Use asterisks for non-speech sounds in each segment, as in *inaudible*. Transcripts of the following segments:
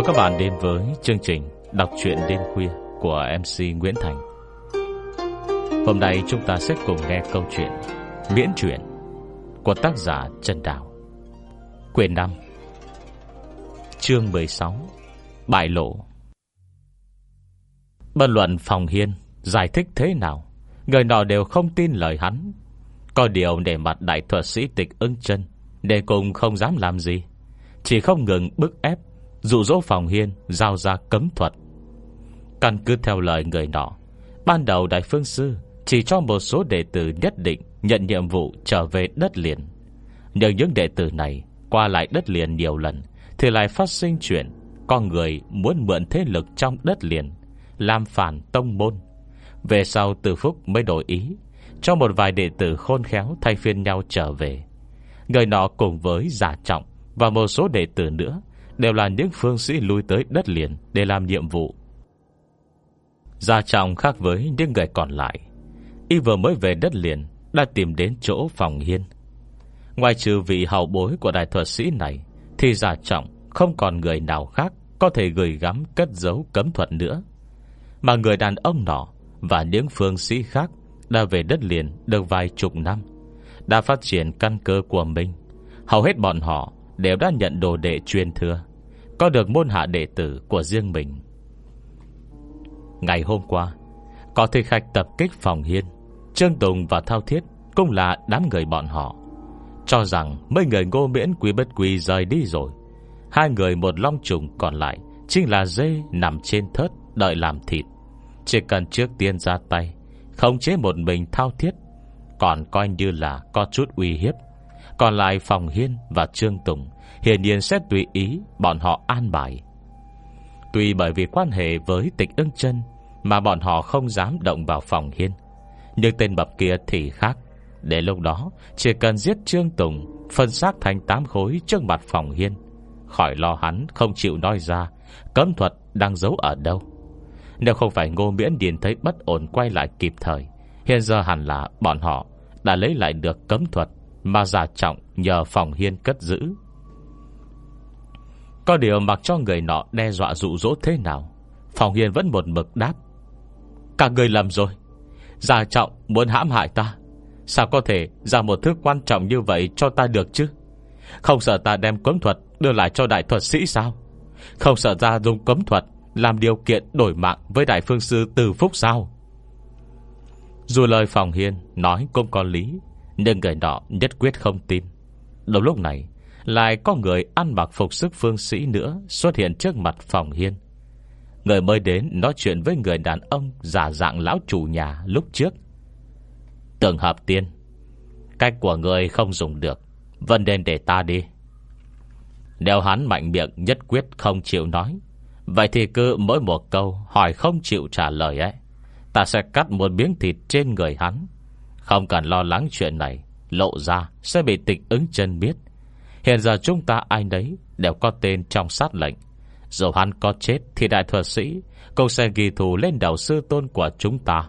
mời các bạn đến với chương trình Đọc truyện đêm khuya của MC Nguyễn Thành. Hôm nay chúng ta sẽ cùng nghe câu chuyện Miễn truyện của tác giả Trần Đào. Quyền 5 Chương 16 Bại lộ. Bất luận Phòng Hiên giải thích thế nào, Người nọ đều không tin lời hắn. Có điều để mặt đại thuật sĩ tịch ưng chân, Để cùng không dám làm gì, Chỉ không ngừng bức ép Dụ dỗ Phòng Hiên Giao ra cấm thuật. Căn cứ theo lời người nọ, Ban đầu Đại Phương Sư Chỉ cho một số đệ tử nhất định Nhận nhiệm vụ trở về đất liền. Nhưng những đệ tử này Qua lại đất liền nhiều lần Thì lại phát sinh chuyện Con người muốn mượn thế lực trong đất liền, Làm phản tông môn. Về sau Từ Phúc mới đổi ý, Cho một vài đệ tử khôn khéo Thay phiên nhau trở về. Người nọ cùng với giả trọng Và một số đệ tử nữa Đều là những phương sĩ lui tới đất liền Để làm nhiệm vụ. Gia trọng khác với những người còn lại, Y vừa mới về đất liền Đã tìm đến chỗ phòng hiên. Ngoài trừ vị hậu bối của đại thuật sĩ này, Thì gia trọng Không còn người nào khác Có thể gửi gắm cất giấu cấm thuật nữa. Mà người đàn ông nọ Và những phương sĩ khác Đã về đất liền được vài chục năm, Đã phát triển căn cơ của mình. Hầu hết bọn họ Đều đã nhận đồ đệ truyền thừa. Có được môn hạ đệ tử của riêng mình. Ngày hôm qua, Có thực khách tập kích phòng hiên, Trương Tùng và Thao Thiết Cũng là đám người bọn họ. Cho rằng mấy người ngô miễn quý bất quý rời đi rồi, Hai người một long trùng còn lại Chính là dê nằm trên thớt Đợi làm thịt. Chỉ cần trước tiên ra tay Không chế một mình Thao Thiết, Còn coi như là có chút uy hiếp. Còn lại Phòng Hiên và Trương Tùng Hiển nhiên sẽ tùy ý Bọn họ an bài. Tuy bởi vì quan hệ với tịch ưng chân Mà bọn họ không dám động vào phòng hiên, Nhưng tên bập kia thì khác. Để lúc đó, Chỉ cần giết Trương Tùng, Phân xác thành tám khối trước mặt phòng hiên, Khỏi lo hắn không chịu nói ra, Cấm thuật đang giấu ở đâu. Nếu không phải ngô miễn điền thấy bất ổn Quay lại kịp thời, Hiện giờ hẳn là bọn họ Đã lấy lại được cấm thuật Mà giả trọng nhờ phòng hiên cất giữ có điều mặc cho người nọ đe dọa dụ dỗ thế nào Phòng Hiền vẫn một mực đáp. Cả người lầm rồi. Gia trọng muốn hãm hại ta. Sao có thể ra một thứ quan trọng như vậy cho ta được chứ? Không sợ ta đem cấm thuật Đưa lại cho đại thuật sĩ sao? Không sợ ra dùng cấm thuật Làm điều kiện đổi mạng với đại phương sư Từ Phúc sao? Dù lời Phòng Hiên nói cũng có lý, Nhưng người nọ nhất quyết không tin. Đúng lúc này lại có người ăn mặc phục sức phương sĩ nữa Xuất hiện trước mặt phòng hiên. Người mới đến nói chuyện với người đàn ông Giả dạng lão chủ nhà lúc trước. Tưởng hợp tiên, Cách của người không dùng được Vân nên để ta đi. Nếu hắn mạnh miệng nhất quyết không chịu nói, Vậy thì cứ mỗi một câu Hỏi không chịu trả lời ấy, Ta sẽ cắt một miếng thịt trên người hắn. Không cần lo lắng chuyện này, Lộ ra sẽ bị tịch ứng chân biết Hiện giờ chúng ta ai đấy Đều có tên trong sát lệnh. Dù hắn có chết thì đại thuật sĩ Cũng sẽ ghi thù lên đầu sư tôn của chúng ta.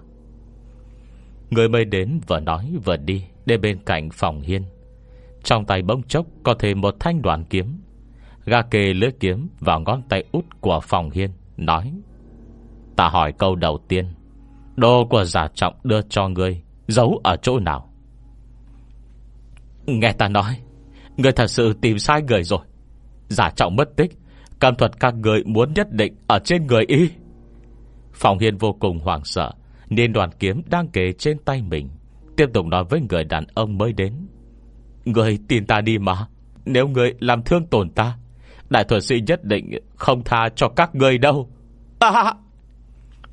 Người mới đến vừa nói vừa đi Để bên cạnh phòng hiên. Trong tay bông chốc có thêm một thanh đoàn kiếm. Gà kề lưỡi kiếm Vào ngón tay út của phòng hiên, Nói, Ta hỏi câu đầu tiên, Đồ của giả trọng đưa cho ngươi Giấu ở chỗ nào? Nghe ta nói Người thật sự tìm sai người rồi. Giả trọng mất tích, Cam thuật các người muốn nhất định Ở trên người y. Phòng hiên vô cùng hoảng sợ, Nên đoàn kiếm đang kề trên tay mình, Tiếp tục nói với người đàn ông mới đến. Người tin ta đi mà, Nếu người làm thương tổn ta, Đại thuật sĩ nhất định không tha cho các người đâu. À!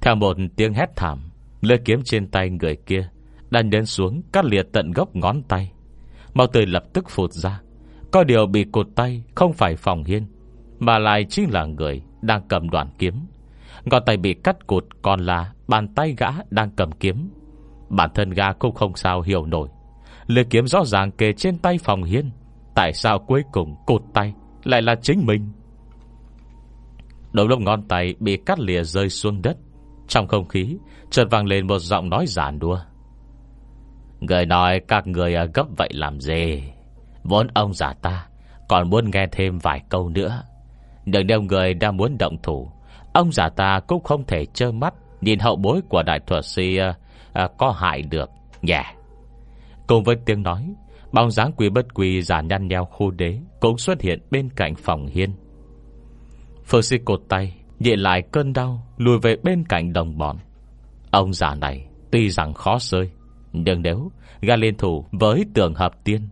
Theo một tiếng hét thảm, Lưỡi kiếm trên tay người kia Đang đến xuống cắt liệt tận gốc ngón tay. Màu tươi lập tức phụt ra có điều bị cột tay, Không phải phòng hiên. Mà lại chính là người đang cầm đoàn kiếm. Ngọn tay bị cắt cụt, Còn là bàn tay gã đang cầm kiếm. Bản thân gã cũng không sao hiểu nổi. Lưỡi kiếm rõ ràng kề trên tay phòng hiên. Tại sao cuối cùng cột tay Lại là chính mình? Đầu lúc ngón tay bị cắt lìa rơi xuống đất. Trong không khí, Chợt vang lên một giọng nói giản đua Người nói các người gấp vậy làm gì? Vốn ông giả ta Còn muốn nghe thêm vài câu nữa. Nhưng nếu người đang muốn động thủ Ông già ta cũng không thể trơ mắt Nhìn hậu bối của đại thuật sĩ uh, Có hại được. Nhẹ. Yeah. Cùng với tiếng nói Bóng dáng quỷ bất quỷ giả nhăn nheo khu đế Cũng xuất hiện bên cạnh phòng hiên. Phương sĩ cột tay Nhịn lại cơn đau Lùi về bên cạnh đồng bọn. Ông già này tuy rằng khó rơi Nhưng nếu gã liên thủ với tường hợp tiên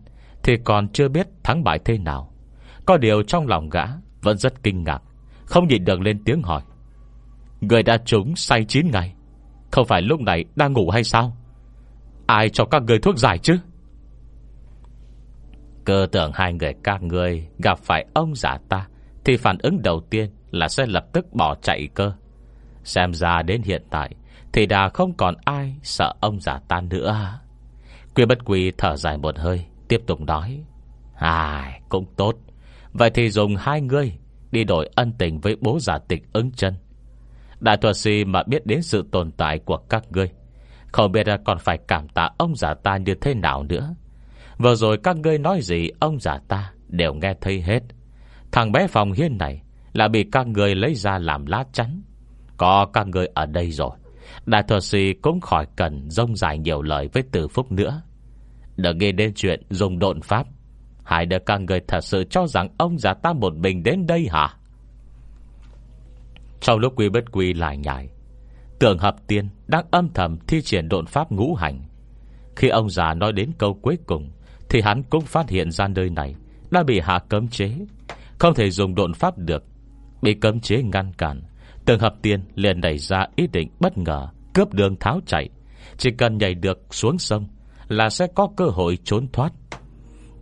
thì còn chưa biết thắng bại thế nào. Có điều trong lòng gã Vẫn rất kinh ngạc, Không nhịn được lên tiếng hỏi. Người đã trúng say 9 ngày, Không phải lúc này đang ngủ hay sao? Ai cho các người thuốc giải chứ? Cơ tưởng hai người các người Gặp phải ông giả ta, Thì phản ứng đầu tiên Là sẽ lập tức bỏ chạy cơ. Xem ra đến hiện tại Thì đã không còn ai sợ ông giả ta nữa. Quy bất quy thở dài một hơi Tiếp tục nói. Ai, cũng tốt. Vậy thì dùng hai người Đi đổi ân tình với bố giả tịch ứng chân. Đại thuật sĩ mà biết đến sự tồn tại của các ngươi, Không biết còn phải cảm tạ ông giả ta như thế nào nữa. Vừa rồi các ngươi nói gì, Ông giả ta đều nghe thấy hết. Thằng bé phòng hiên này Là bị các ngươi lấy ra làm lá chắn. Có các ngươi ở đây rồi, Đại thuật sĩ cũng khỏi cần Rông dài nhiều lời với từ phúc nữa. Đừng nghe đến chuyện dùng độn pháp. Hai đứa các người thật sự cho rằng Ông già ta một mình đến đây hả? Trong lúc quy bất quy lại nhảy Tưởng hợp tiên Đang âm thầm thi triển độn pháp ngũ hành. Khi ông già nói đến câu cuối cùng, Thì hắn cũng phát hiện ra nơi này Đã bị hạ cấm chế, Không thể dùng độn pháp được. Bị cấm chế ngăn cản, Tường hợp tiên liền đẩy ra ý định bất ngờ Cướp đường tháo chạy, Chỉ cần nhảy được xuống sông là sẽ có cơ hội trốn thoát.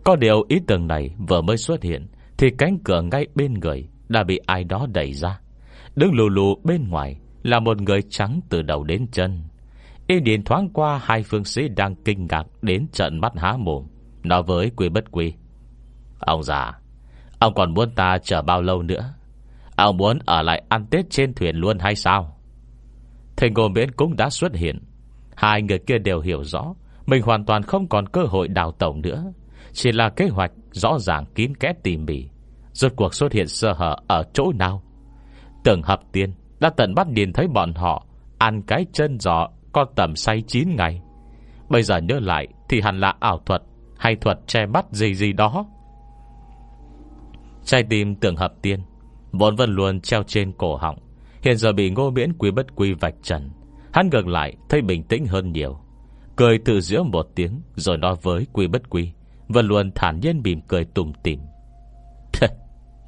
Có điều ý tưởng này vừa mới xuất hiện, Thì cánh cửa ngay bên người Đã bị ai đó đẩy ra. Đứng lù lù bên ngoài Là một người trắng từ đầu đến chân. Y điện thoáng qua hai phương sĩ Đang kinh ngạc đến trận mắt há mồm, Nói với quy bất quy, Ông già, Ông còn muốn ta chờ bao lâu nữa? Ông muốn ở lại ăn Tết trên thuyền luôn hay sao? Thầy Ngô Miễn cũng đã xuất hiện. Hai người kia đều hiểu rõ mình hoàn toàn không còn cơ hội đào tẩu nữa. Chỉ là kế hoạch rõ ràng kín kẽ tỉ mỉ. Rốt cuộc xuất hiện sơ hở ở chỗ nào? Tưởng hợp tiên Đã tận mắt nhìn thấy bọn họ Ăn cái chân giò Có tầm say 9 ngày. Bây giờ nhớ lại Thì hẳn là ảo thuật Hay thuật che mắt gì gì đó. Trái tim tưởng hợp tiên Vốn vẫn luôn treo trên cổ họng, Hiện giờ bị ngô miễn quý bất quy vạch trần. Hắn ngược lại thấy bình tĩnh hơn nhiều. Cười tự giữa một tiếng, Rồi nói với quy bất quy, và luôn thản nhiên mỉm cười tùm tìm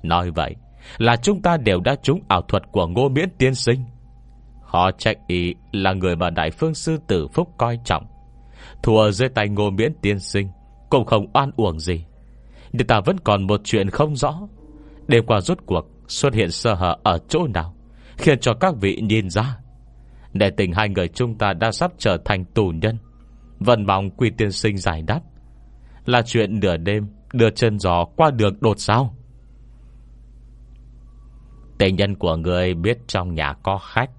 Nói vậy Là chúng ta đều đã trúng ảo thuật của ngô miễn tiên sinh. Họ trách ý là người mà Đại Phương Sư Tử Phúc coi trọng. Thua dưới tay ngô miễn tiên sinh Cũng không oan uổng gì. Nhưng ta vẫn còn một chuyện không rõ. Đêm qua rốt cuộc Xuất hiện sơ hở ở chỗ nào, Khiến cho các vị nhìn ra. Để tình hai người chúng ta đã sắp trở thành tù nhân Vân mong quy tiên sinh giải đáp. Là chuyện nửa đêm, Đưa chân gió qua đường đột sao? Tình nhân của người biết trong nhà có khách,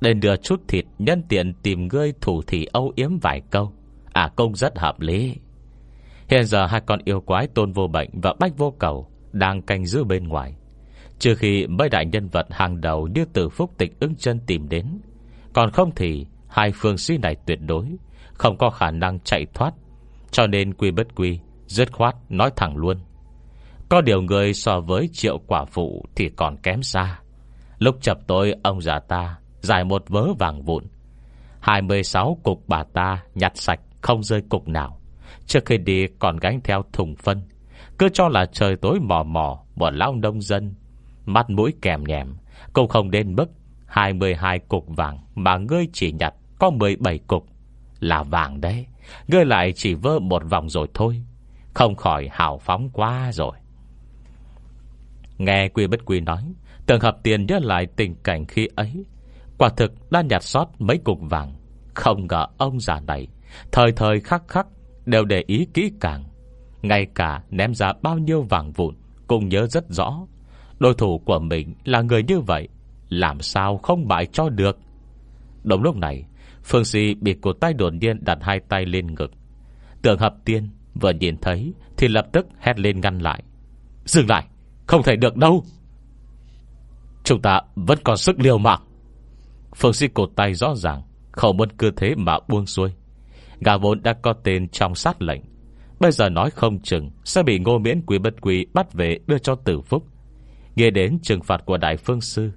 Nên đưa chút thịt Nhân tiện tìm ngươi thủ thị âu yếm vài câu. À công rất hợp lý. Hiện giờ hai con yêu quái tôn vô bệnh Và bách vô cầu Đang canh giữ bên ngoài. Trừ khi mấy đại nhân vật hàng đầu Như từ phúc tịch ứng chân tìm đến, Còn không thì Hai phương sĩ này tuyệt đối không có khả năng chạy thoát. Cho nên quy bất quy Dứt khoát nói thẳng luôn. Có điều người so với triệu quả phụ Thì còn kém xa. Lúc chập tối, ông già ta Giải một vớ vàng vụn. 26 cục bà ta nhặt sạch, Không rơi cục nào. Trước khi đi còn gánh theo thùng phân. Cứ cho là trời tối mò mò Bọn lão nông dân, Mắt mũi kèm nhèm, Cũng không đến mức 22 cục vàng Mà ngươi chỉ nhặt có 17 cục. Là vàng đấy. Ngươi lại chỉ vơ một vòng rồi thôi. Không khỏi hào phóng quá rồi. Nghe Quy Bất Quy nói, Tường hợp tiền nhớ lại tình cảnh khi ấy. Quả thực đã nhặt sót mấy cục vàng. Không ngờ ông già này, Thời thời khắc khắc Đều để ý kỹ càng. Ngay cả ném ra bao nhiêu vàng vụn Cũng nhớ rất rõ. Đối thủ của mình là người như vậy, Làm sao không bại cho được? Đúng lúc này Phương Sĩ bị cột tay đột nhiên đặt hai tay lên ngực. Tưởng hợp tiên Vừa nhìn thấy Thì lập tức hét lên ngăn lại. Dừng lại, Không thể được đâu. Chúng ta vẫn còn sức liều mạng. Phương sĩ cột tay rõ ràng, Không muốn cứ thế mà buông xuôi. Gà vốn đã có tên trong sát lệnh, Bây giờ nói không chừng Sẽ bị ngô miễn quý bất quý bắt về Đưa cho tử phúc. Nghe đến trừng phạt của đại phương sư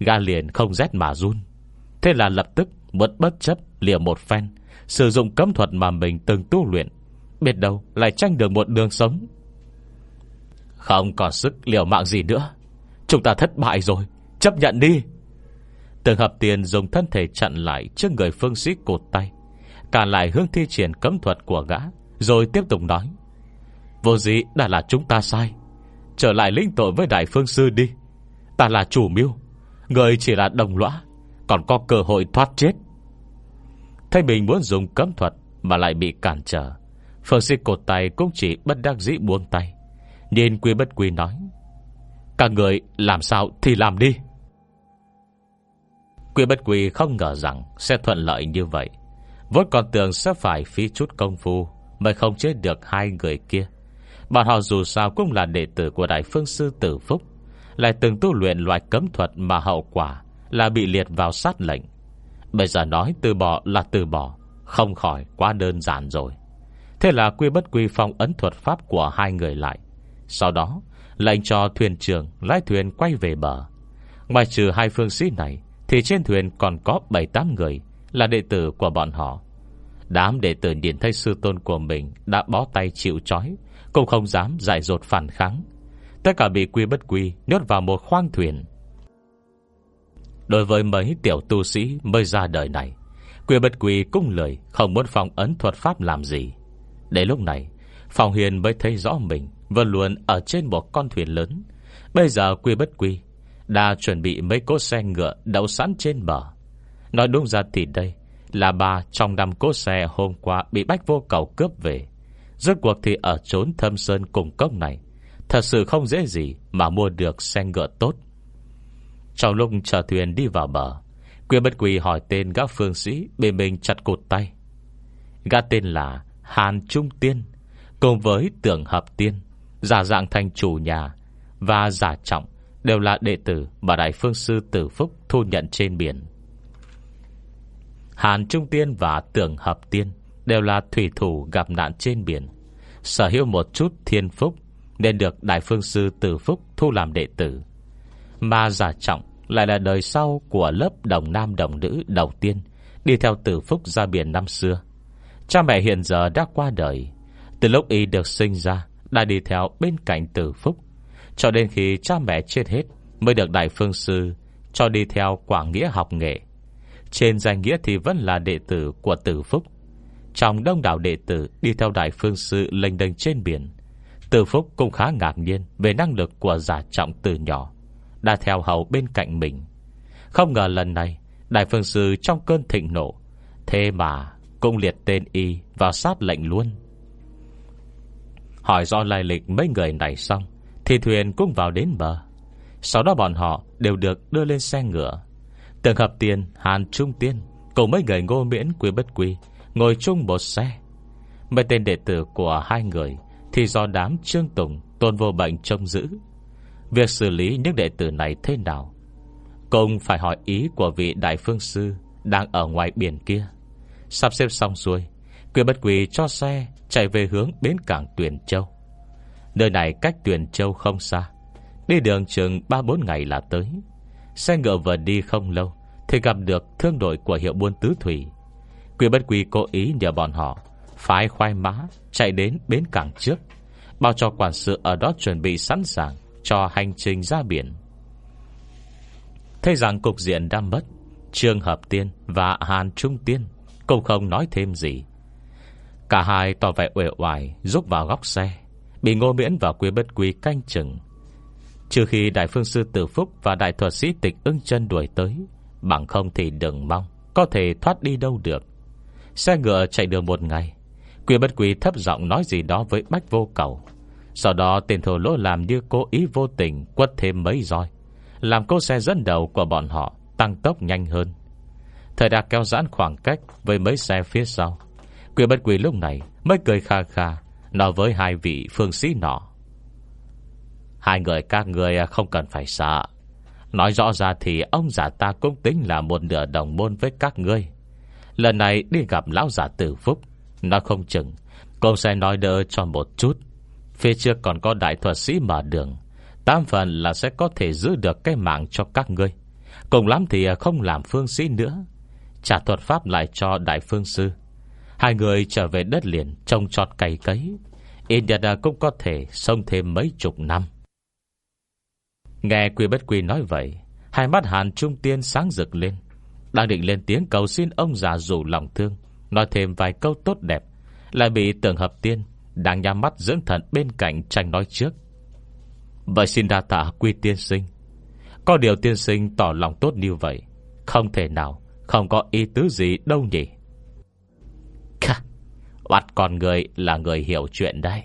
Gà liền không rét mà run. Thế là lập tức muốn bất chấp liều một phen, Sử dụng cấm thuật mà mình từng tu luyện, Biết đâu lại tranh được một đường sống. Không còn sức liều mạng gì nữa, Chúng ta thất bại rồi, Chấp nhận đi. Từng hợp tiền dùng thân thể chặn lại Trước người phương sĩ cột tay Cả lại hướng thi triển cấm thuật của gã, Rồi tiếp tục nói, Vô gì đã là chúng ta sai, Trở lại linh tội với đại phương sư đi. Ta là chủ mưu, Người chỉ là đồng lõa, Còn có cơ hội thoát chết. Thấy mình muốn dùng cấm thuật Mà lại bị cản trở. Phương sĩ cột tay cũng chỉ bất đắc dĩ buông tay. Nhìn quy bất quy nói, Các người làm sao thì làm đi. Quy bất quy không ngờ rằng Sẽ thuận lợi như vậy. Vốn còn tưởng sẽ phải phí chút công phu Mới không chết được hai người kia. Bọn họ dù sao cũng là đệ tử Của Đại Phương Sư Tử Phúc. Lại từng tu luyện loại cấm thuật Mà hậu quả là bị liệt vào sát lệnh. Bây giờ nói từ bỏ là từ bỏ, Không khỏi quá đơn giản rồi. Thế là quy bất quy phong ấn thuật pháp Của hai người lại. Sau đó, lệnh cho thuyền trưởng Lái thuyền quay về bờ. Ngoài trừ hai phương sĩ này, Thì trên thuyền còn có 7-8 người Là đệ tử của bọn họ. Đám đệ tử nhìn thấy sư tôn của mình Đã bó tay chịu trói, Cũng không dám dại dột phản kháng. Tất cả bị quy bất quy Nhốt vào một khoang thuyền. Đối với mấy tiểu tu sĩ Mới ra đời này, Quy bất quy cung lời Không muốn phòng ấn thuật pháp làm gì. Đến lúc này Phòng hiền mới thấy rõ mình Vẫn luôn ở trên một con thuyền lớn. Bây giờ quy bất quy Đã chuẩn bị mấy cỗ xe ngựa Đậu sẵn trên bờ. Nói đúng ra thì đây Là ba trong năm cỗ xe hôm qua Bị bách vô cầu cướp về. Rốt cuộc thì ở trốn thâm sơn cùng cốc này, Thật sự không dễ gì Mà mua được xe ngựa tốt. Trong lúc chờ thuyền đi vào bờ Quyên bất quỳ hỏi tên gác phương sĩ Bề mình chặt cột tay. Gã tên là Hàn Trung Tiên, Cùng với tưởng hợp tiên, Giả dạng thành chủ nhà Và giả trọng Đều là đệ tử mà Đại Phương Sư Tử Phúc thu nhận trên biển. Hàn Trung Tiên và Tưởng Hợp Tiên Đều là thủy thủ gặp nạn trên biển, Sở hữu một chút thiên phúc Nên được Đại Phương Sư Tử Phúc thu làm đệ tử. Mà giả trọng Lại là đời sau của lớp đồng nam đồng nữ đầu tiên, Đi theo Tử Phúc ra biển năm xưa. Cha mẹ hiện giờ đã qua đời. Từ lúc y được sinh ra, Đã đi theo bên cạnh tử phúc. Cho đến khi cha mẹ chết hết, Mới được đại phương sư Cho đi theo quảng nghĩa học nghệ. Trên danh nghĩa thì vẫn là đệ tử của tử phúc. Trong đông đảo đệ tử Đi theo đại phương sư lênh đênh trên biển, Tử phúc cũng khá ngạc nhiên Về năng lực của giả trọng từ nhỏ. Đã theo hầu bên cạnh mình. Không ngờ lần này, Đại phương sư trong cơn thịnh nộ, Thế mà cũng liệt tên y vào sát lệnh luôn. Hỏi do lai lịch mấy người này xong, Thì thuyền cũng vào đến bờ. Sau đó bọn họ đều được đưa lên xe ngựa. Tường hợp tiền, Hàn Trung Tiên Cùng mấy người ngô miễn quý bất quý Ngồi chung một xe. Mấy tên đệ tử của hai người Thì do đám Trương Tùng Tôn vô bệnh trông giữ. Việc xử lý những đệ tử này thế nào? Cùng phải hỏi ý của vị đại phương sư Đang ở ngoài biển kia. Sắp xếp xong xuôi Quyền bất quỳ cho xe Chạy về hướng bến cảng Tuyền Châu. Nơi này cách Tuyền Châu không xa, Đi đường chừng 3-4 ngày là tới. Xe ngựa vừa đi không lâu Thì gặp được thương đội của hiệu buôn tứ thủy. Quyền bất quỳ cố ý nhờ bọn họ Phái khoai mã Chạy đến bến cảng trước, Bao cho quản sự ở đó chuẩn bị sẵn sàng. Cho hành trình ra biển. Thấy rằng cục diện đã mất, Trương Hợp Tiên và Hàn Trung Tiên cũng không nói thêm gì. Cả hai tỏ vẻ uể oải Rút vào góc xe, Bị ngô miễn và quý bất quý canh chừng. Trừ khi đại phương sư tử phúc Và đại thuật sĩ tịch ưng chân đuổi tới, Bằng không thì đừng mong Có thể thoát đi đâu được. Xe ngựa chạy được một ngày Quý bất quý thấp giọng nói gì đó với bách vô cầu. Sau đó tiền thổ lỗ làm như cố ý vô tình Quất thêm mấy roi. Làm cô xe dẫn đầu của bọn họ Tăng tốc nhanh hơn. Thời đã kéo giãn khoảng cách Với mấy xe phía sau. Quyền bất quỷ lúc này mới cười kha kha, Nói với hai vị phương sĩ nọ. Hai người các người không cần phải sợ. Nói rõ ra thì ông giả ta cũng tính là một nửa đồng môn với các ngươi. Lần này đi gặp lão giả tử phúc Nó không chừng, cô sẽ nói đỡ cho một chút. Phía trước còn có đại thuật sĩ mở đường. Tam phần là sẽ có thể giữ được cái mạng cho các ngươi. Cùng lắm thì à, không làm phương sĩ nữa. Trả thuật pháp lại cho đại phương sư. Hai người trở về đất liền, Trông trọt cày cấy. Indiana cũng có thể sống thêm mấy chục năm. Nghe quy bất quy nói vậy, Hai mắt hàn trung tiên sáng rực lên. Đang định lên tiếng cầu xin ông già rủ lòng thương, Nói thêm vài câu tốt đẹp, Lại bị tưởng hợp tiên đang nhắm mắt dưỡng thần bên cạnh tranh nói trước. Vậy xin đa tạ quy tiên sinh. Có điều tiên sinh tỏ lòng tốt như vậy, Không thể nào, Không có ý tứ gì đâu nhỉ? Khá Bắt con người là người hiểu chuyện đây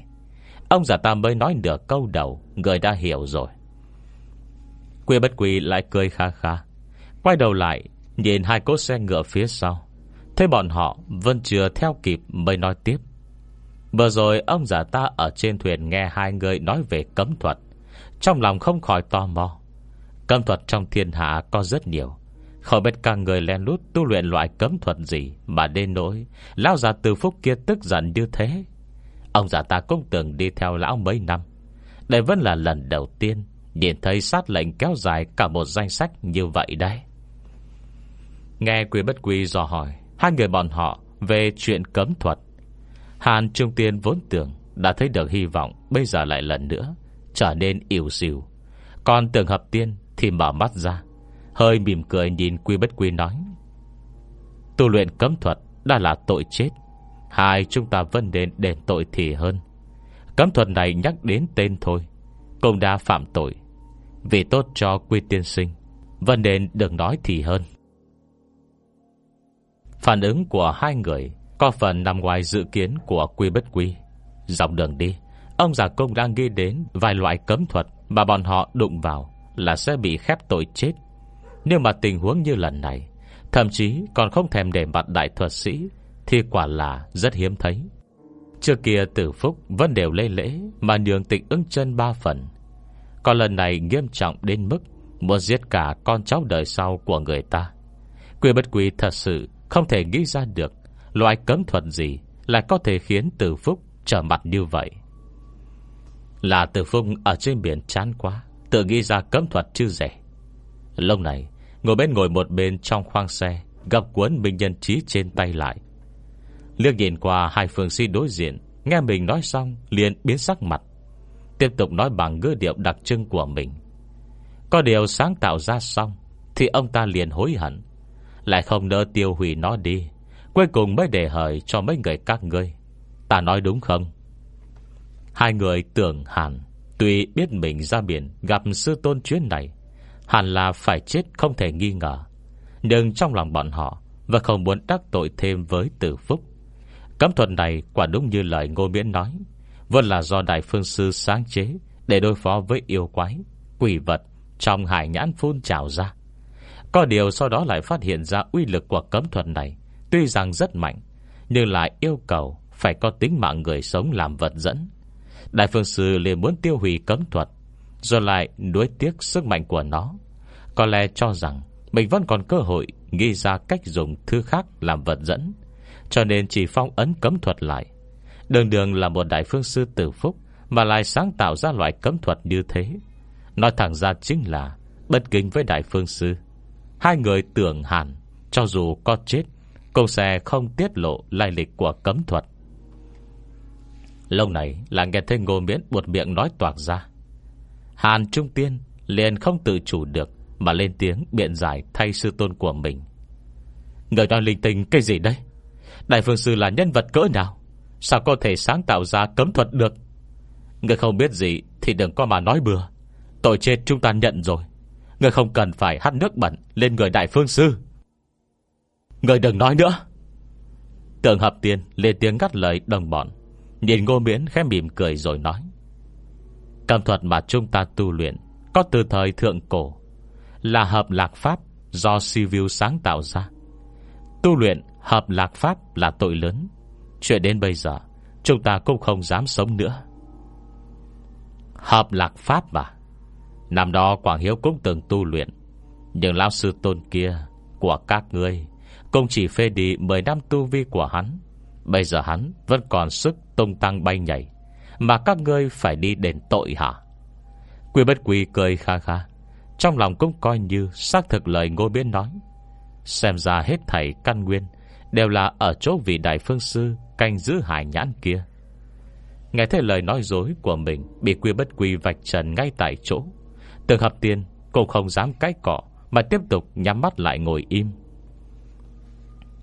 Ông già ta mới nói được câu đầu, Người đã hiểu rồi. Quy bất quy lại cười kha kha, Quay đầu lại, Nhìn hai cốt xe ngựa phía sau. Thấy bọn họ vẫn chưa theo kịp Mới nói tiếp. Vừa rồi ông già ta ở trên thuyền Nghe hai người nói về cấm thuật. Trong lòng không khỏi tò mò. Cấm thuật trong thiên hạ có rất nhiều. Không biết các người len lút tu luyện loại cấm thuật gì Mà đến nỗi Lão già từ phúc kia tức giận như thế. Ông già ta cũng từng đi theo lão mấy năm. Đây vẫn là lần đầu tiên Nhìn thấy sát lệnh kéo dài Cả một danh sách như vậy đấy. Nghe quý bất quý dò hỏi, Hai người bọn họ Về chuyện cấm thuật. Hàn Trung Tiên vốn tưởng Đã thấy được hy vọng Bây giờ lại lần nữa Trở nên yếu xìu. Còn tưởng hợp tiên thì mở mắt ra, Hơi mỉm cười nhìn quy bất quy nói, Tu luyện cấm thuật Đã là tội chết, Hai chúng ta vẫn nên đền tội thì hơn. Cấm thuật này nhắc đến tên thôi, Cũng đã phạm tội. Vì tốt cho quy tiên sinh, Vẫn nên đừng nói thì hơn. Phản ứng của hai người có phần nằm ngoài dự kiến của quy bất quy. Dọc đường đi, Ông già công đang ghi đến Vài loại cấm thuật Mà bọn họ đụng vào Là sẽ bị khép tội chết. Nhưng mà tình huống như lần này, Thậm chí còn không thèm để mặt đại thuật sĩ, Thì quả là rất hiếm thấy. Trước kia tử phúc Vẫn đều lê lễ Mà nhường tịch ứng chân ba phần. Còn lần này nghiêm trọng đến mức Muốn giết cả con cháu đời sau của người ta. Quyền bất quý thật sự Không thể nghĩ ra được Loại cấm thuật gì Lại có thể khiến tử phúc trở mặt như vậy? Là tử phúc ở trên biển chán quá, Tự nghĩ ra cấm thuật chứ rẻ. Lúc này, Ngồi bên ngồi một bên trong khoang xe Gặp cuốn Minh Nhân Trí trên tay lại. Liếc nhìn qua hai phương si đối diện, Nghe mình nói xong liền biến sắc mặt. Tiếp tục nói bằng ngữ điệu đặc trưng của mình. Có điều sáng tạo ra xong Thì ông ta liền hối hận. Lại không nỡ tiêu hủy nó đi. Cuối cùng mới để hời cho mấy người các ngươi. Ta nói đúng không? Hai người tưởng hẳn, Tuy biết mình ra biển Gặp sư tôn chuyến này, Hẳn là phải chết không thể nghi ngờ. Nhưng trong lòng bọn họ, Và không muốn đắc tội thêm với tử phúc. Cấm thuật này quả đúng như lời Ngô Miễn nói Vẫn là do Đại Phương Sư sáng chế Để đối phó với yêu quái, Quỷ vật Trong hải nhãn phun trào ra. Có điều sau đó lại phát hiện ra uy lực của cấm thuật này Tuy rằng rất mạnh, Nhưng lại yêu cầu Phải có tính mạng người sống làm vật dẫn. Đại Phương Sư liền muốn tiêu hủy cấm thuật, Rồi lại nuối tiếc sức mạnh của nó. Có lẽ cho rằng Mình vẫn còn cơ hội Nghĩ ra cách dùng thứ khác làm vật dẫn, cho nên chỉ phong ấn cấm thuật lại. Đường đường là một đại phương sư tử phúc, Mà lại sáng tạo ra loại cấm thuật như thế. Nói thẳng ra chính là Bất kính với đại phương sư. Hai người tưởng hẳn Cho dù có chết cũng sẽ không tiết lộ lai lịch của cấm thuật. Lâu này là nghe thấy ngô miễn buột miệng nói toạc ra. Hàn Trung Tiên liền không tự chủ được Mà lên tiếng biện giải thay sư tôn của mình. Người nói linh tinh cái gì đây? Đại Phương Sư là nhân vật cỡ nào? Sao có thể sáng tạo ra cấm thuật được? Người không biết gì Thì đừng có mà nói bừa. Tội chết chúng ta nhận rồi. Người không cần phải hắt nước bẩn lên người Đại Phương Sư. Người đừng nói nữa. Tường hợp tiên lên tiếng ngắt lời đồng bọn. Nhìn ngô miễn khẽ mỉm cười rồi nói. Cầm thuật mà chúng ta tu luyện Có từ thời thượng cổ, Là hợp lạc pháp Do Sivu sáng tạo ra. Tu luyện Hợp lạc pháp là tội lớn. Chuyện đến bây giờ, Chúng ta cũng không dám sống nữa. Hợp lạc pháp mà. Năm đó Quảng Hiếu cũng từng tu luyện, Nhưng lão sư tôn kia Của các ngươi cũng chỉ phê đi 10 năm tu vi của hắn. Bây giờ hắn vẫn còn sức tung tăng bay nhảy, Mà các ngươi phải đi đền tội hả? Quy bất quy cười kha kha, Trong lòng cũng coi như Xác thực lời ngô biến nói. Xem ra hết thầy căn nguyên Đều là ở chỗ vị đại phương sư Canh giữ hải nhãn kia. Nghe thấy lời nói dối của mình, Bị quy bất quy vạch trần ngay tại chỗ. Từ hợp tiên Cũng không dám cái cọ Mà tiếp tục nhắm mắt lại ngồi im.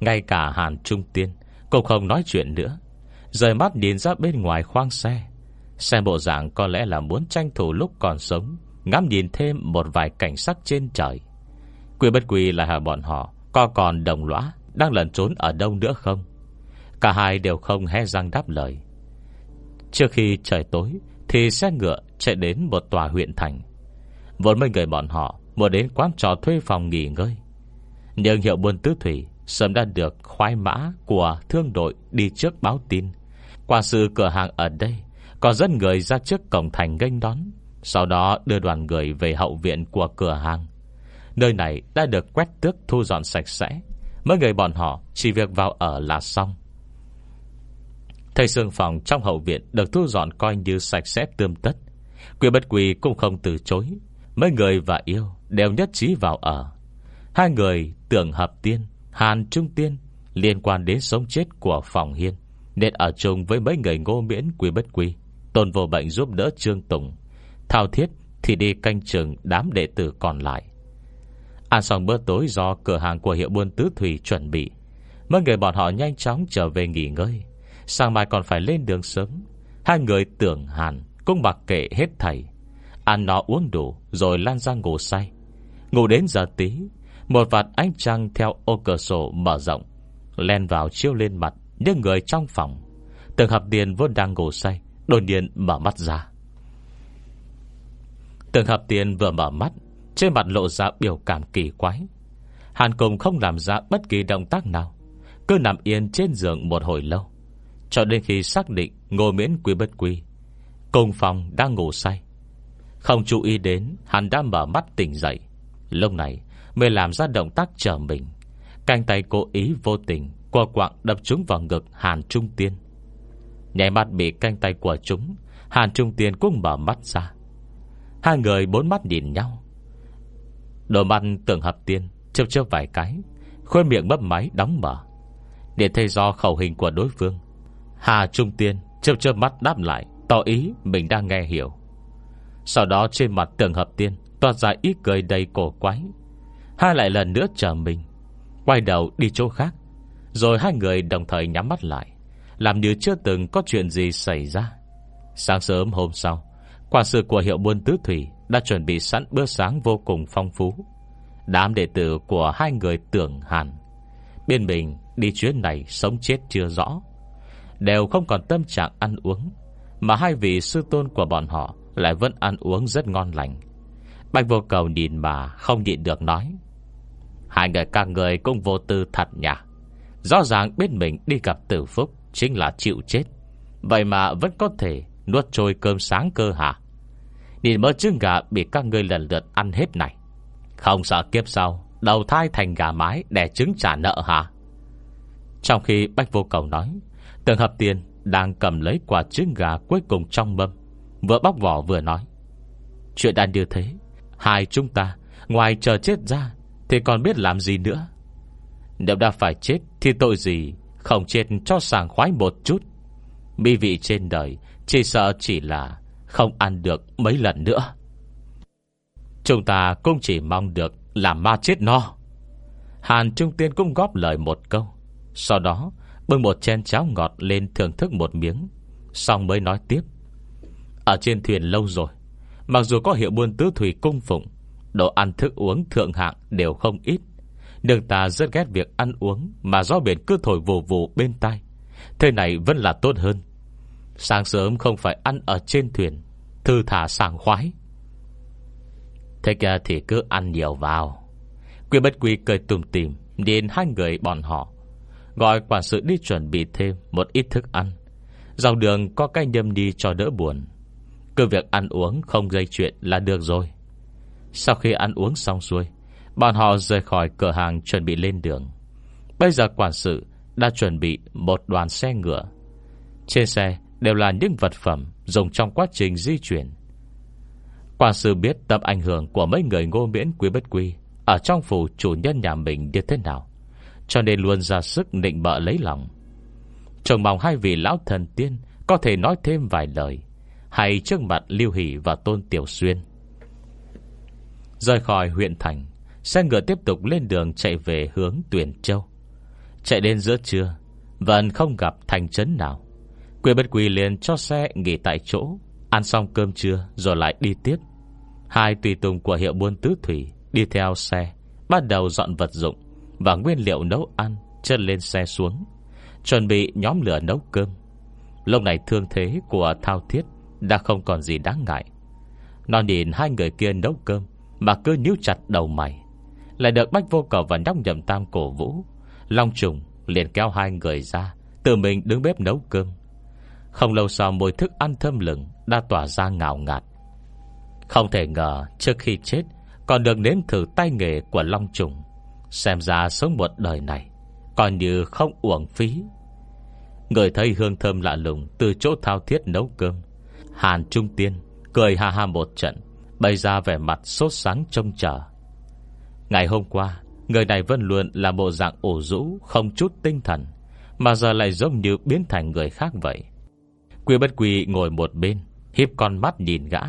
Ngay cả Hàn Trung Tiên Cũng không nói chuyện nữa. Rời mắt nhìn ra bên ngoài khoang xe, Xem bộ dạng có lẽ là muốn tranh thủ lúc còn sống, Ngắm nhìn thêm một vài cảnh sắc trên trời. Quy bất quy là hỏi bọn họ, Có còn đồng lõa Đang lẩn trốn ở đâu nữa không? Cả hai đều không hé răng đáp lời. Trước khi trời tối Thì xe ngựa chạy đến một tòa huyện thành. Vốn mấy người bọn họ Muốn đến quán trò thuê phòng nghỉ ngơi. Nhưng hiệu buôn tứ thủy Sớm đã được khoái mã Của thương đội đi trước báo tin. Qua sự cửa hàng ở đây, có dân người ra trước cổng thành nghênh đón, Sau đó đưa đoàn người về hậu viện của cửa hàng. Nơi này đã được quét tước thu dọn sạch sẽ Mấy người bọn họ chỉ việc vào ở là xong. Thầy xương phòng trong hậu viện Được thu dọn coi như sạch sẽ tươm tất. Quy bất quỳ cũng không từ chối, Mấy người và yêu Đều nhất trí vào ở. Hai người tưởng hợp tiên Hàn trung tiên Liên quan đến sống chết của phòng hiên, Nên ở chung với mấy người ngô miễn quy bất quy, Tôn vô bệnh giúp đỡ Trương Tùng, Thao thiết thì đi canh chừng Đám đệ tử còn lại. Ăn xong bữa tối do cửa hàng của hiệu buôn tứ thủy chuẩn bị, Mấy người bọn họ nhanh chóng trở về nghỉ ngơi. Sáng mai còn phải lên đường sớm, Hai người tưởng hàn Cũng mặc kệ hết thầy, Ăn nó uống đủ rồi lan ra ngủ say. Ngủ đến giờ tí một vạt ánh trăng theo ô cửa sổ mở rộng, Len vào chiếu lên mặt Những người trong phòng. Tường hợp tiền vốn đang ngủ say, Đột nhiên mở mắt ra. Tường hợp tiền vừa mở mắt, Trên mặt lộ ra biểu cảm kỳ quái. Hàn cùng không làm ra bất kỳ động tác nào, Cứ nằm yên trên giường một hồi lâu, Cho đến khi xác định Ngồi miễn quý bất quý Cùng phòng đang ngủ say. Không chú ý đến, Hắn đã mở mắt tỉnh dậy. Lúc này mới làm ra động tác trở mình. Canh tay cố ý vô tình, Qua quạng đập chúng vào ngực Hàn Trung Tiên. Nhảy mắt bị canh tay của chúng, Hàn Trung Tiên cũng mở mắt ra. Hai người bốn mắt nhìn nhau. Đôi mắt tưởng hợp tiên, Chớp chớp vài cái Khuôn miệng bấp máy đóng mở. Để thấy do khẩu hình của đối phương. Hà Trung Tiên chớp chớp mắt đáp lại, Tỏ ý mình đang nghe hiểu. Sau đó trên mặt tưởng hợp tiên Toàn ra ít cười đầy cổ quái. Hai lại lần nữa chờ mình. Quay đầu đi chỗ khác. Rồi hai người đồng thời nhắm mắt lại. Làm như chưa từng có chuyện gì xảy ra. Sáng sớm hôm sau, Quả sự của hiệu buôn tứ thủy Đã chuẩn bị sẵn bữa sáng vô cùng phong phú. Đám đệ tử của hai người tưởng hàn. Bên mình đi chuyến này sống chết chưa rõ. Đều không còn tâm trạng ăn uống, Mà hai vị sư tôn của bọn họ Lại vẫn ăn uống rất ngon lành. Bạch vô cầu nhìn mà Không nhịn được nói Hai người các người cũng vô tư thật nhỉ? Rõ ràng biết mình đi gặp tử phúc Chính là chịu chết. Vậy mà vẫn có thể Nuốt trôi cơm sáng cơ hả? Nhìn mơ trứng gà bị các ngươi lần lượt ăn hết này. Không sợ kiếp sau, Đầu thai thành gà mái Để trứng trả nợ hả? Trong khi Bách Vô Cầu nói, Tường hợp tiền đang cầm lấy quả trứng gà cuối cùng trong mâm, Vừa bóc vỏ vừa nói, Chuyện đã như thế, Hai chúng ta Ngoài chờ chết ra thì còn biết làm gì nữa? Nếu đã phải chết Thì tội gì Không chết cho sàng khoái một chút? Bi vị trên đời Chỉ sợ chỉ là Không ăn được mấy lần nữa. Chúng ta cũng chỉ mong được Làm ma chết no. Hàn Trung Tiên cũng góp lời một câu. Sau đó, Bưng một chén cháo ngọt lên thưởng thức một miếng, Xong mới nói tiếp. Ở trên thuyền lâu rồi, Mặc dù có hiệu buôn tứ thủy cung phụng Đồ ăn thức uống thượng hạng đều không ít. Đường ta rất ghét việc ăn uống Mà do biển cứ thổi vù vù bên tai. Thế này vẫn là tốt hơn. Sáng sớm không phải ăn ở trên thuyền, Thư thả sảng khoái. Thế kia thì cứ ăn nhiều vào. Quy bất quy cười tùm tìm Đến hai người bọn họ. Gọi quản sự đi chuẩn bị thêm Một ít thức ăn. Dòng đường có cái nhâm đi cho đỡ buồn. Cứ việc ăn uống không gây chuyện là được rồi. Sau khi ăn uống xong xuôi, Bọn họ rời khỏi cửa hàng chuẩn bị lên đường. Bây giờ quản sự Đã chuẩn bị một đoàn xe ngựa. Trên xe đều là những vật phẩm Dùng trong quá trình di chuyển. Quản sự biết tập ảnh hưởng Của mấy người ngô miễn quý bất quy Ở trong phủ chủ nhân nhà mình như thế nào, Cho nên luôn ra sức định bợ lấy lòng. Trông mong hai vị lão thần tiên Có thể nói thêm vài lời, Hay trước mặt Lưu Hỷ và Tôn Tiểu Xuyên. Rời khỏi huyện thành, Xe ngựa tiếp tục lên đường chạy về hướng tuyển Châu. Chạy đến giữa trưa, Vẫn không gặp thành trấn nào. Quỷ bất quỳ liền cho xe nghỉ tại chỗ, Ăn xong cơm trưa rồi lại đi tiếp. Hai tùy tùng của hiệu buôn tứ thủy Đi theo xe, Bắt đầu dọn vật dụng Và nguyên liệu nấu ăn Chân lên xe xuống, Chuẩn bị nhóm lửa nấu cơm. Lúc này thương thế của Thao Thiết Đã không còn gì đáng ngại. Nó nhìn hai người kia nấu cơm mà cứ níu chặt đầu mày. Lại được Bách Vô Cầu và nhóc nhầm tam cổ vũ. Long trùng liền kéo hai người ra, Tự mình đứng bếp nấu cơm. Không lâu sau mùi thức ăn thơm lừng Đã tỏa ra ngào ngạt. Không thể ngờ trước khi chết Còn được nếm thử tay nghề của Long trùng. Xem ra sống một đời này Còn như không uổng phí. Người thấy hương thơm lạ lùng Từ chỗ thao thiết nấu cơm, Hàn Trung Tiên Cười ha ha một trận. Bày ra vẻ mặt sốt sáng trông chờ. Ngày hôm qua, Người này vẫn luôn là bộ dạng ổ rũ, Không chút tinh thần, Mà giờ lại giống như biến thành người khác vậy. Quy bất quy ngồi một bên Hiếp con mắt nhìn gã.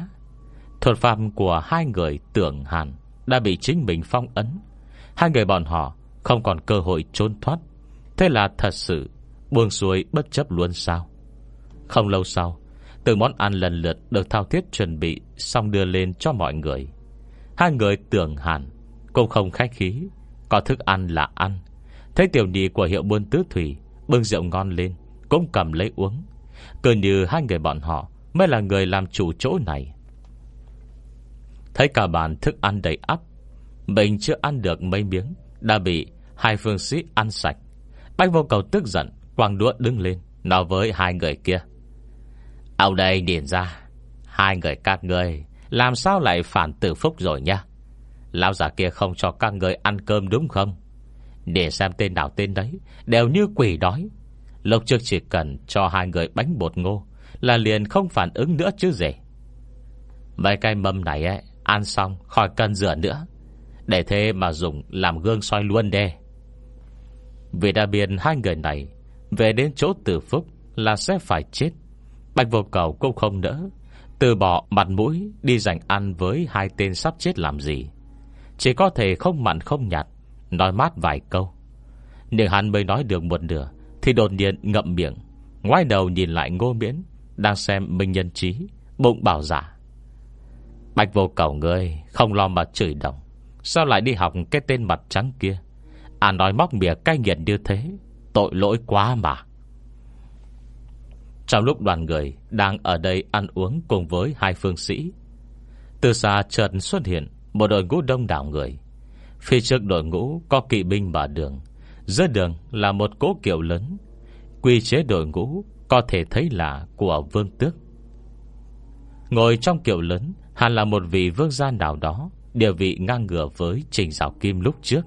Thuật phạm của hai người tưởng hàn Đã bị chính mình phong ấn. Hai người bọn họ Không còn cơ hội trốn thoát. Thế là thật sự Buông xuôi bất chấp luôn sao? Không lâu sau từ món ăn lần lượt được thao thiết chuẩn bị Xong đưa lên cho mọi người. Hai người tưởng hàn Cũng không khách khí, Có thức ăn là ăn. Thấy tiểu nhị của hiệu buôn tứ thủy Bưng rượu ngon lên, Cũng cầm lấy uống. Cứ như hai người bọn họ Mới là người làm chủ chỗ này. Thấy cả bàn thức ăn đầy ắp, Mình chưa ăn được mấy miếng, Đã bị hai phương sĩ ăn sạch. Bách vô cầu tức giận Quang đũa đứng lên, Nói với hai người kia. Ông đây điền ra Hai người các người Làm sao lại phản tử phúc rồi nha Lão già kia không cho các người ăn cơm đúng không? Để xem tên nào tên đấy Đều như quỷ đói. Lúc trước chỉ cần cho hai người bánh bột ngô Là liền không phản ứng nữa chứ gì. Mấy cái mâm này ấy, Ăn xong khỏi cần rửa nữa. Để thế mà dùng làm gương soi luôn đê. Vì đã biệt hai người này Về đến chỗ tử phúc Là sẽ phải chết. Bạch vô cầu cũng không nỡ. Từ bỏ mặt mũi, Đi dành ăn với hai tên sắp chết làm gì? Chỉ có thể không mặn không nhạt, Nói mát vài câu. Nhưng hắn mới nói được một nửa, Thì đột nhiên ngậm miệng, Ngoái đầu nhìn lại ngô miễn, Đang xem minh nhân trí, Bụng bảo giả. Bạch vô cầu ngươi, Không lo mà chửi đồng, Sao lại đi học cái tên mặt trắng kia? À nói móc mỉa cay nghiệt như thế, Tội lỗi quá mà. Trong lúc đoàn người Đang ở đây ăn uống cùng với hai phương sĩ, Từ xa chợt xuất hiện Một đội ngũ đông đảo người. Phía trước đội ngũ có kỵ binh mở đường, Giữa đường là một cố kiệu lớn. Quy chế đội ngũ Có thể thấy là của vương tước. Ngồi trong kiệu lớn Hẳn là một vị vương gia nào đó, Địa vị ngang ngửa với Trình Giáo Kim lúc trước.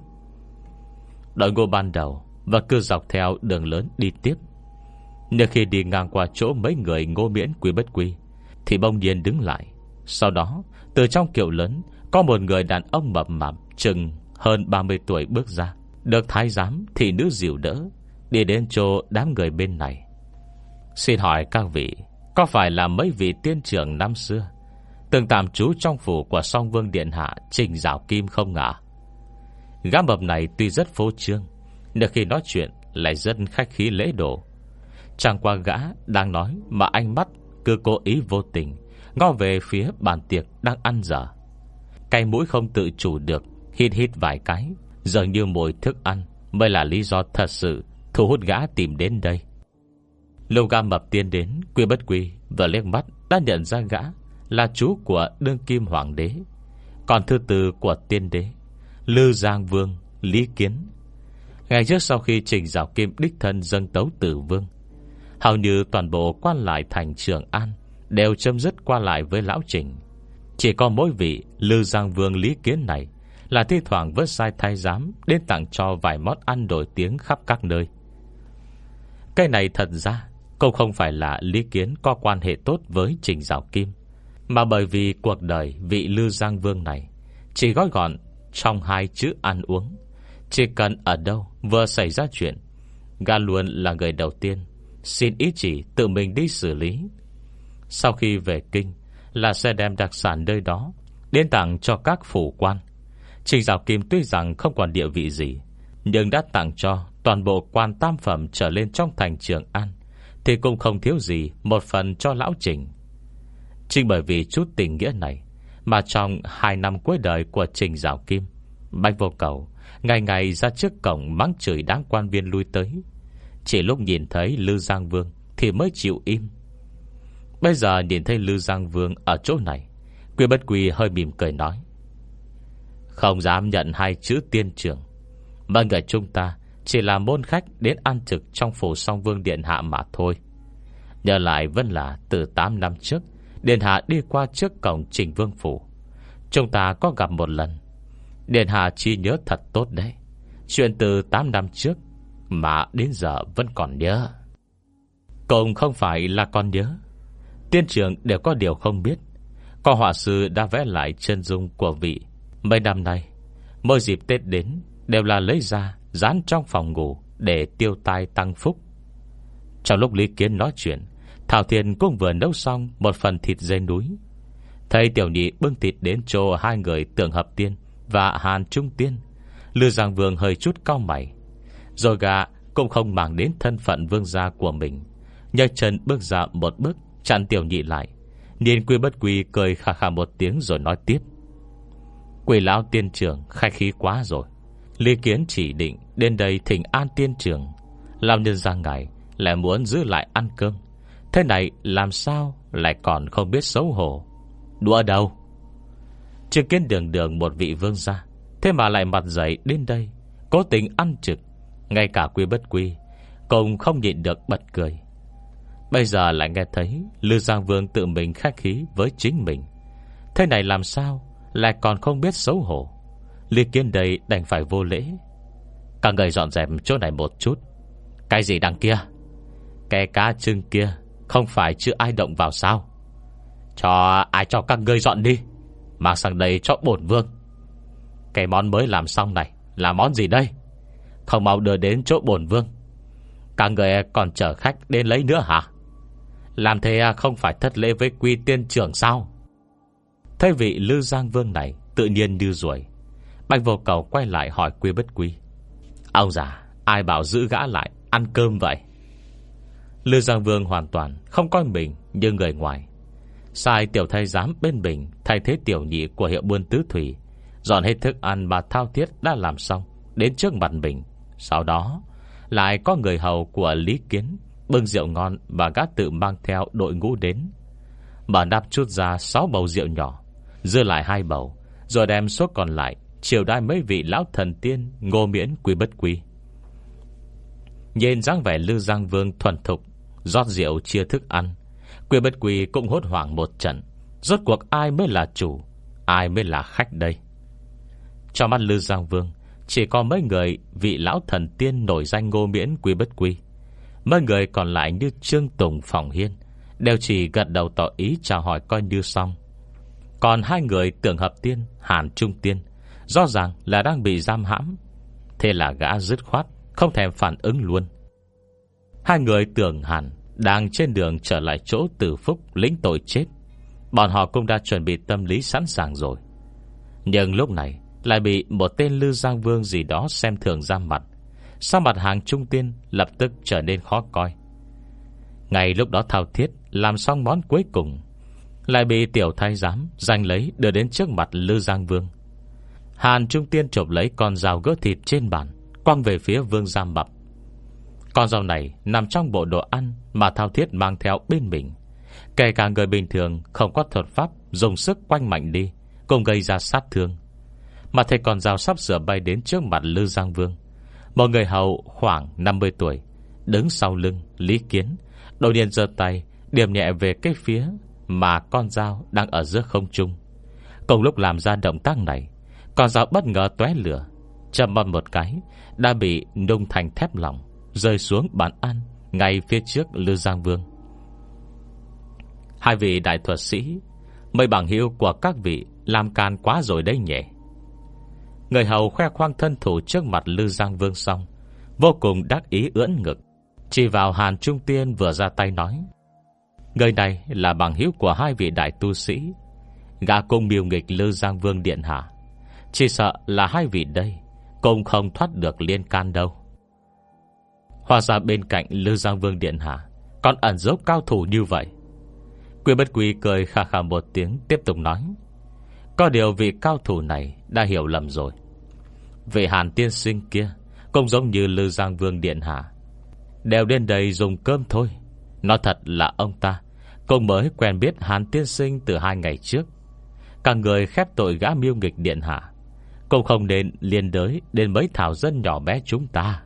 Đội ngũ ban đầu Và cứ dọc theo đường lớn đi tiếp. Nếu khi đi ngang qua chỗ Mấy người ngô miễn quý bất quy Thì bông nhiên đứng lại. Sau đó, từ trong kiệu lớn, Có một người đàn ông mập mạp Chừng hơn 30 tuổi bước ra. Được thái giám thì nữ dịu đỡ, Đi đến chỗ đám người bên này. Xin hỏi các vị, Có phải là mấy vị tiên trưởng năm xưa, Từng tạm trú trong phủ của song vương điện hạ Trình Giảo Kim không ạ? Gã mập này tuy rất phô trương Nếu khi nói chuyện Lại rất khách khí lễ độ. Chẳng qua gã đang nói Mà anh mắt cứ cố ý vô tình, Ngó về phía bàn tiệc đang ăn dở. Cây mũi không tự chủ được, Hít hít vài cái, Dường như mùi thức ăn Mới là lý do thật sự Thu hút gã tìm đến đây. Lâu ga mập tiên đến, Quy bất quy Và liếc mắt đã nhận ra gã Là chú của đương kim hoàng đế. Còn thư từ của tiên đế, Lư Giang Vương Lý Kiến. Ngày trước sau khi Trình Giáo Kim đích thân dâng tấu tử vương Hầu như toàn bộ quan lại thành Trường An Đều châm dứt qua lại với Lão Trình. Chỉ có mỗi vị Lư Giang Vương Lý Kiến này Là thi thoảng vớt sai thái giám Đến tặng cho vài món ăn nổi tiếng khắp các nơi. Cái này thật ra Cũng không phải là lý kiến có quan hệ tốt với Trình Giáo Kim, Mà bởi vì cuộc đời vị Lư Giang Vương này Chỉ gói gọn trong hai chữ ăn uống, Chỉ cần ở đâu vừa xảy ra chuyện Gà luôn là người đầu tiên Xin ý chỉ tự mình đi xử lý. Sau khi về kinh, Là sẽ đem đặc sản nơi đó, Đến tặng cho các phủ quan. Trình Giáo Kim tuy rằng không còn địa vị gì, Nhưng đã tặng cho Toàn bộ quan tam phẩm trở lên trong thành Trường An, Thì cũng không thiếu gì Một phần cho lão Trình. Chính bởi vì chút tình nghĩa này Mà trong hai năm cuối đời của Trình Giáo Kim Bạch vô cầu Ngày ngày ra trước cổng mắng chửi đám quan viên lui tới chỉ lúc nhìn thấy Lư Giang Vương Thì mới chịu im. Bây giờ nhìn thấy Lư Giang Vương ở chỗ này, Quy bất quy hơi mỉm cười nói, Không dám nhận hai chữ tiên trưởng. Mọi người chúng ta Chỉ là môn khách đến ăn trực Trong phủ song vương điện hạ mà thôi. Nhờ lại vẫn là từ 8 năm trước, Điện hạ đi qua trước cổng trình vương phủ. Chúng ta có gặp một lần. Điện hạ chi nhớ thật tốt đấy. Chuyện từ 8 năm trước mà đến giờ vẫn còn nhớ. Cũng không phải là con nhớ. Tiên trưởng đều có điều không biết. Có họa sư đã vẽ lại chân dung của vị. Mấy năm nay, Mỗi dịp Tết đến, Đều là lấy ra, Dán trong phòng ngủ Để tiêu tai tăng phúc. Trong lúc Lý Kiến nói chuyện, Thảo Thiên cũng vừa nấu xong Một phần thịt dây núi. Thầy tiểu nhị bưng thịt đến cho hai người tưởng hợp tiên Và Hàn Trung Tiên, Lư Giang Vương hơi chút cao mày. Rồi gà cũng không mang đến thân phận vương gia của mình. Nhờ chân bước ra một bước, Chặn tiểu nhị lại. Niên quy bất quy cười khà khà một tiếng rồi nói tiếp. Quỷ lão tiên trưởng khai khí quá rồi. Lý kiến chỉ định Đến đây thỉnh an tiên trưởng. Làm nhân ra ngài Lại muốn giữ lại ăn cơm. Thế này làm sao Lại còn không biết xấu hổ? Đùa đâu? Chứng kiến đường đường một vị vương gia, Thế mà lại mặt dậy đến đây, Cố tình ăn trực ngay cả quy bất quy Cũng không nhịn được bật cười. Bây giờ lại nghe thấy Lư Giang Vương tự mình khách khí với chính mình. Thế này làm sao Lại còn không biết xấu hổ? Liệt kiến đây đành phải vô lễ. Cả người dọn dẹp chỗ này một chút. Cái gì đằng kia? Cái cá trưng kia Không phải chưa ai động vào sao? Cho ai cho các người dọn đi Mang sang đây cho bổn vương. Cái món mới làm xong này Là món gì đây? Không mau đưa đến chỗ bổn vương. Cả người e còn chở khách đến lấy nữa hả? Làm thế e không phải thất lễ với quy tiên trưởng sao? Thế vị Lư Giang Vương này Tự nhiên như ruồi. Bạch vô cầu quay lại hỏi quy bất quy. Ông già, Ai bảo giữ gã lại Ăn cơm vậy? Lư Giang Vương hoàn toàn Không coi mình như người ngoài. Sai tiểu thay giám bên mình Thay thế tiểu nhị của hiệu buôn tứ thủy. Dọn hết thức ăn mà thao thiết đã làm xong, Đến trước mặt mình. Sau đó, Lại có người hầu của Lý Kiến Bưng rượu ngon và gác tự mang theo đội ngũ đến. Bà đáp chút ra 6 bầu rượu nhỏ Dưa lại hai bầu, Rồi đem số còn lại chiều đai mấy vị lão thần tiên Ngô miễn quy bất quy. Nhìn dáng vẻ Lư Giang Vương thuần thục, rót rượu chia thức ăn, Quy bất quy cũng hốt hoảng một trận, Rốt cuộc ai mới là chủ, Ai mới là khách đây? Trong mắt Lư Giang Vương chỉ có mấy người vị lão thần tiên Nổi danh ngô miễn quy bất quy. Mấy người còn lại như Trương Tùng, Phòng Hiên Đều chỉ gật đầu tỏ ý chào hỏi coi như xong. Còn hai người tưởng hợp tiên, Hàn Trung Tiên, Rõ ràng là đang bị giam hãm. Thế là gã dứt khoát, Không thèm phản ứng luôn. Hai người tưởng hẳn Đang trên đường trở lại chỗ tử phúc Lĩnh tội chết. Bọn họ cũng đã chuẩn bị tâm lý sẵn sàng rồi. Nhưng lúc này lại bị một tên Lư Giang Vương gì đó Xem thường ra mặt. Sao mặt hàng trung tiên lập tức trở nên khó coi? Ngày lúc đó thao thiết, Làm xong món cuối cùng, Lại bị tiểu thái giám Giành lấy đưa đến trước mặt Lư Giang Vương. Hàn Trung Tiên chộp lấy con dao gỡ thịt trên bàn, Quăng về phía Vương Giam Bập. Con dao này nằm trong bộ đồ ăn Mà Thao Thiết mang theo bên mình. Kể cả người bình thường Không có thuật pháp Dùng sức quanh mạnh đi Cùng gây ra sát thương. Mà thầy còn rào sắp sửa bay đến trước mặt Lư Giang Vương. Một người hầu khoảng 50 tuổi, Đứng sau lưng Lý Kiến. Đột nhiên giơ tay, Điểm nhẹ về cái phía Mà con dao đang ở giữa không trung. Cùng lúc làm ra động tác này, con dao bất ngờ tóe lửa Châm bom một cái, Đã bị nung thành thép lỏng, Rơi xuống bàn ăn Ngay phía trước Lư Giang Vương. Hai vị đại thuật sĩ Mây bằng hiệu của các vị Làm can quá rồi đấy nhỉ? Người hầu khoe khoang thân thủ Trước mặt Lư Giang Vương xong, Vô cùng đắc ý ưỡn ngực. Chỉ vào Hàn Trung Tiên vừa ra tay nói, Người này là bằng hữu của hai vị đại tu sĩ, Gã cung miêu nghịch Lư Giang Vương Điện Hạ. Chỉ sợ là hai vị đây Cũng không thoát được liên can đâu. Hòa ra bên cạnh Lư Giang Vương Điện Hạ, Còn ẩn dốc cao thủ như vậy. Quy bất quy cười khà khà một tiếng, Tiếp tục nói có điều vị cao thủ này Đã hiểu lầm rồi. Vị hàn tiên sinh kia Cũng giống như Lư Giang Vương Điện Hạ. Đều đến đây dùng cơm thôi. Nói thật là ông ta. Cũng mới quen biết Hàn Tiên Sinh từ hai ngày trước. Cả người khép tội gã miêu nghịch điện hạ. Cũng không nên liên đới Đến mấy thảo dân nhỏ bé chúng ta.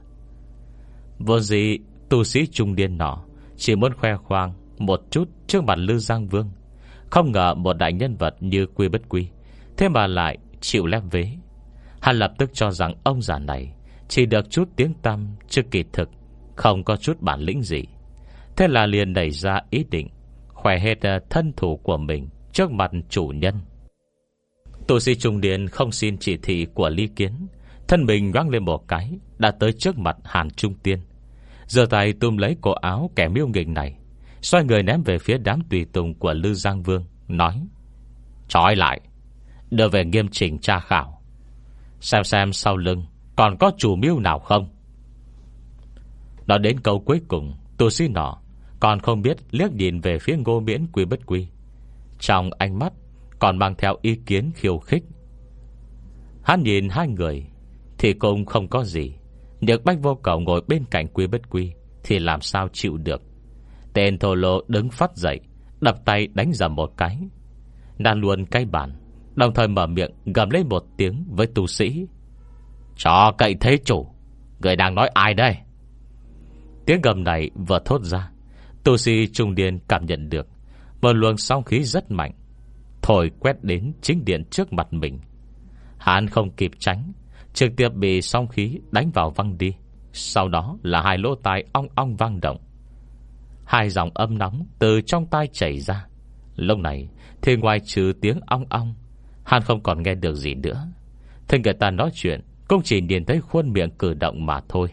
Vô gì Tu sĩ trung điên nọ Chỉ muốn khoe khoang một chút Trước mặt Lư Giang Vương. Không ngờ một đại nhân vật như quy bất quy Thế mà lại chịu lép vế. Hắn lập tức cho rằng ông già này Chỉ được chút tiếng tăm, Chứ kỳ thực Không có chút bản lĩnh gì. Thế là liền đẩy ra ý định, Khỏe hết ờ, thân thủ của mình Trước mặt chủ nhân. Tù sĩ trung điện không xin chỉ thị của Lý Kiến, Thân mình ngoan lên một cái, Đã tới trước mặt Hàn Trung Tiên. Giờ tay tùm lấy cổ áo kẻ miêu nghịch này, Xoay người ném về phía đám tùy tùng của Lư Giang Vương, Nói, Trói lại Đưa về nghiêm chỉnh tra khảo. Xem xem sau lưng Còn có chủ mưu nào không. Nó đến câu cuối cùng, Tu sĩ nọ còn không biết liếc nhìn về phía ngô miễn quy bất quy. Trong ánh mắt Còn mang theo ý kiến khiêu khích. Hắn nhìn hai người Thì cũng không có gì được bách vô cầu ngồi bên cạnh quy bất quy Thì làm sao chịu được. Tên thô lô đứng phát dậy, Đập tay đánh dầm một cái. Đàn luôn cái bàn Đồng thời mở miệng gầm lên một tiếng với tu sĩ. Cho cậy thế chủ, Người đang nói ai đây? Tiếng gầm này vừa thốt ra, Tu sĩ trung điên cảm nhận được Một luồng song khí rất mạnh, Thổi quét đến chính điện trước mặt mình. Hắn không kịp tránh, Trực tiếp bị song khí đánh vào văng đi. Sau đó là hai lỗ tai ong ong vang động. Hai dòng âm nóng Từ trong tai chảy ra. Lúc này thì ngoài trừ tiếng ong ong Hắn không còn nghe được gì nữa. Thế người ta nói chuyện, Cũng chỉ nhìn thấy khuôn miệng cử động mà thôi.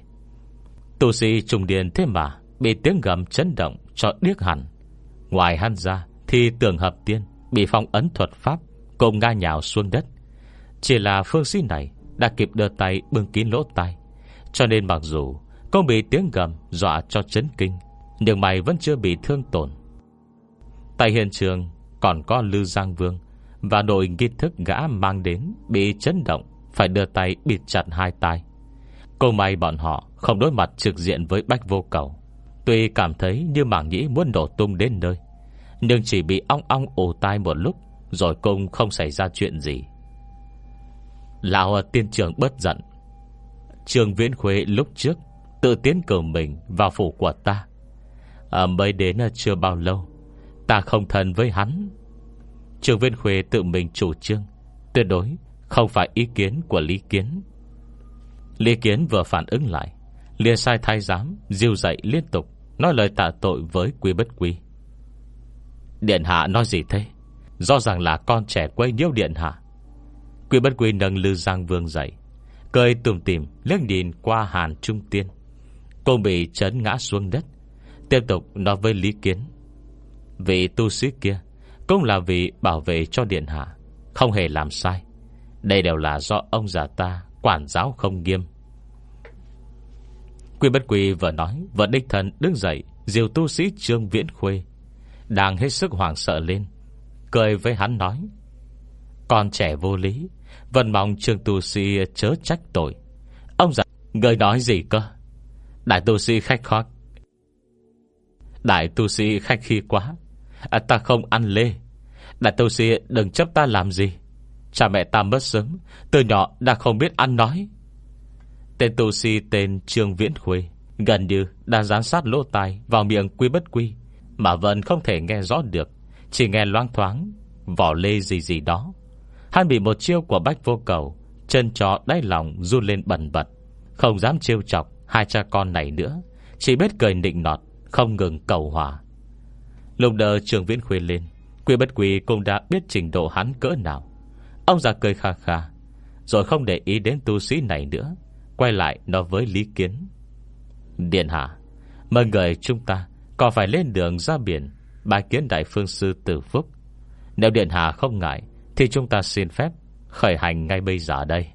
Tu sĩ trùng điền thế mà Bị tiếng gầm chấn động cho điếc hẳn. Ngoài hắn ra Thì tưởng hợp tiên Bị phong ấn thuật pháp Cùng nga nhào xuống đất. Chỉ là phương sĩ này Đã kịp đưa tay bưng kín lỗ tai, Cho nên mặc dù Cũng bị tiếng gầm dọa cho chấn kinh, Nhưng mày vẫn chưa bị thương tổn. Tại hiện trường Còn có Lư Giang Vương và đội nghi thức gã mang đến Bị chấn động Phải đưa tay bịt chặt hai tay. Cô may bọn họ không đối mặt trực diện với Bách Vô Cầu. Tuy cảm thấy như mảng nhĩ muốn đổ tung đến nơi Nhưng chỉ bị ong ong ồ tai một lúc Rồi cũng không xảy ra chuyện gì. Lão tiên trưởng bớt giận. Trường Viễn Khuê lúc trước Tự tiến cử mình vào phủ của ta. À, Mới đến chưa bao lâu Ta không thân với hắn Trường Viên Khuê tự mình chủ trương. Tuyệt đối không phải ý kiến của Lý Kiến. Lý Kiến vừa phản ứng lại liền sai thái giám Diêu dậy liên tục, Nói lời tạ tội với quý bất quý Điện hạ nói gì thế? Do rằng là con trẻ quay nhiêu điện hạ. Quý bất quý nâng Lư Giang Vương dậy, Cười tùm tìm liếc nhìn qua hàn trung tiên. Cô bị chấn ngã xuống đất, Tiếp tục nói với Lý Kiến. Vị tu sĩ kia cũng là vì bảo vệ cho điện hạ Không hề làm sai. Đây đều là do ông già ta Quản giáo không nghiêm. Quy bất quy vừa nói Vừa đích thân đứng dậy Diều tu sĩ Trương Viễn Khuê Đang hết sức hoảng sợ lên Cười với hắn nói Con trẻ vô lý Vân mong Trương tu sĩ chớ trách tội. Ông già Người nói gì cơ? Đại tu sĩ khách khoác. Đại tu sĩ khách khi quá à, Ta không ăn lê. Đại tâu sĩ đừng chấp ta làm gì. Cha mẹ ta mất sớm, Từ nhỏ đã không biết ăn nói. Tên tu sĩ tên Trương Viễn Khuê, Gần như đã gián sát lỗ tai Vào miệng quy bất quy, Mà vẫn không thể nghe rõ được, Chỉ nghe loang thoáng Vỏ lê gì gì đó. Hắn bị một chiêu của bách vô cầu, Chân chó đáy lòng run lên bẩn bật, Không dám trêu chọc Hai cha con này nữa, Chỉ biết cười nịnh nọt, Không ngừng cầu hòa. Lúc đợi trường viễn khuê lên Quy bất quỳ cũng đã biết trình độ hắn cỡ nào. Ông già cười kha kha, Rồi không để ý đến tu sĩ này nữa, Quay lại nói với Lý Kiến. Điện hạ Mời người chúng ta Còn phải lên đường ra biển Bài kiến đại phương sư tử phúc? Nếu điện hạ không ngại, Thì chúng ta xin phép Khởi hành ngay bây giờ đây.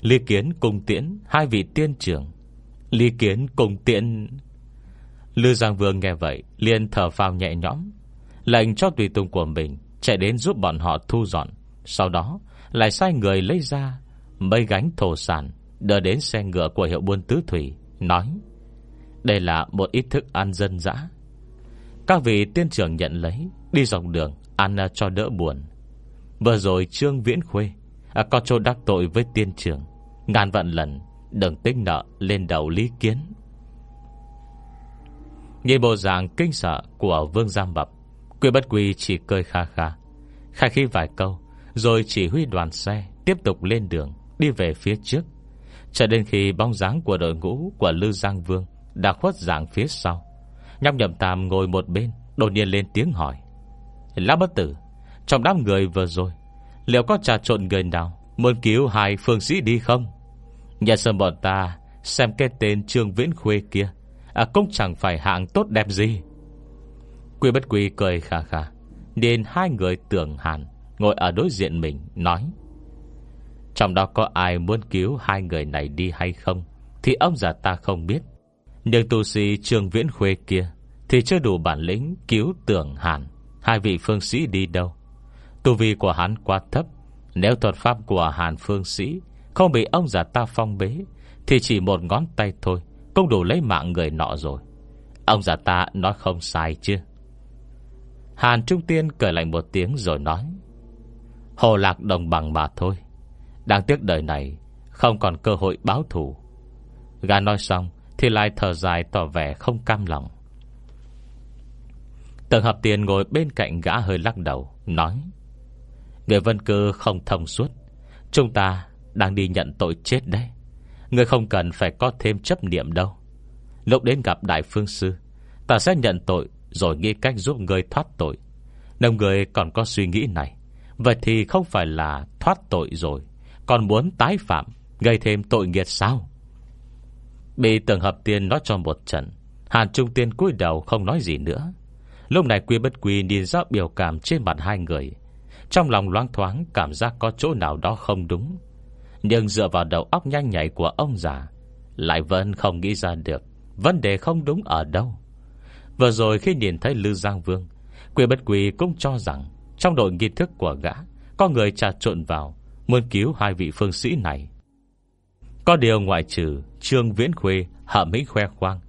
Lý Kiến cùng tiễn Hai vị tiên trưởng. Lý Kiến cùng tiễn. Lư Giang Vương nghe vậy, liền thở phào nhẹ nhõm Lệnh cho tùy tùng của mình Chạy đến giúp bọn họ thu dọn. Sau đó lại sai người lấy ra Mấy gánh thổ sản Đưa đến xe ngựa của hiệu buôn tứ thủy Nói Đây là một ít thức ăn dân dã. Các vị tiên trưởng nhận lấy Đi dọc đường ăn cho đỡ buồn. Vừa rồi Trương Viễn Khuê à, Có chỗ đắc tội với tiên trưởng Ngàn vạn lần Đừng tích nợ lên đầu lý kiến. Nhìn bộ dạng kinh sợ của Vương giang Bập Quy bất quy chỉ cười kha kha Khai khi vài câu Rồi chỉ huy đoàn xe Tiếp tục lên đường Đi về phía trước. Cho đến khi bóng dáng của đội ngũ Của Lư Giang Vương Đã khuất dạng phía sau Nhóc nhậm tam ngồi một bên Đột nhiên lên tiếng hỏi Lão bất tử Trong đám người vừa rồi Liệu có trà trộn người nào Muốn cứu hai phương sĩ đi không? Nhà sân bọn ta Xem cái tên Trương Viễn Khuê kia à, Cũng chẳng phải hạng tốt đẹp gì. Quy bất quy cười khà khà Nên hai người tưởng hàn, Ngồi ở đối diện mình, nói, Trong đó có ai muốn cứu Hai người này đi hay không Thì ông già ta không biết. Nhưng tu sĩ Trương Viễn Khuê kia Thì chưa đủ bản lĩnh cứu tưởng hàn. Hai vị phương sĩ đi đâu? Tu vi của hắn quá thấp. Nếu thuật pháp của hàn phương sĩ Không bị ông già ta phong bế Thì chỉ một ngón tay thôi Cũng đủ lấy mạng người nọ rồi. Ông già ta nói không sai chưa Hàn Trung Tiên cười lạnh một tiếng rồi nói, Hồ lạc đồng bằng mà thôi, Đáng tiếc đời này Không còn cơ hội báo thù. Gà nói xong Thì lại thở dài tỏ vẻ không cam lòng. Tường hợp tiền ngồi bên cạnh gã hơi lắc đầu, Nói, Người vân cư không thông suốt, Chúng ta đang đi nhận tội chết đấy. Người không cần phải có thêm chấp niệm đâu. Lúc đến gặp Đại Phương Sư, Ta sẽ nhận tội rồi nghĩ cách giúp người thoát tội. Nếu người còn có suy nghĩ này, Vậy thì không phải là thoát tội rồi, Còn muốn tái phạm, Gây thêm tội nghiệt sao? Bị tường hợp tiên nói cho một trận, Hàn Trung Tiên cúi đầu không nói gì nữa. Lúc này quy bất quy nhìn ra biểu cảm trên mặt hai người. Trong lòng loang thoáng, cảm giác có chỗ nào đó không đúng. Nhưng dựa vào đầu óc nhanh nhạy của ông già, Lại vẫn không nghĩ ra được Vấn đề không đúng ở đâu. Vừa rồi khi nhìn thấy Lư Giang Vương Quỷ bất quỷ cũng cho rằng Trong đội nghi thức của gã, Có người trà trộn vào, Muốn cứu hai vị phương sĩ này. Có điều ngoại trừ Trương Viễn Khuê, hạ mỹ khoe khoang,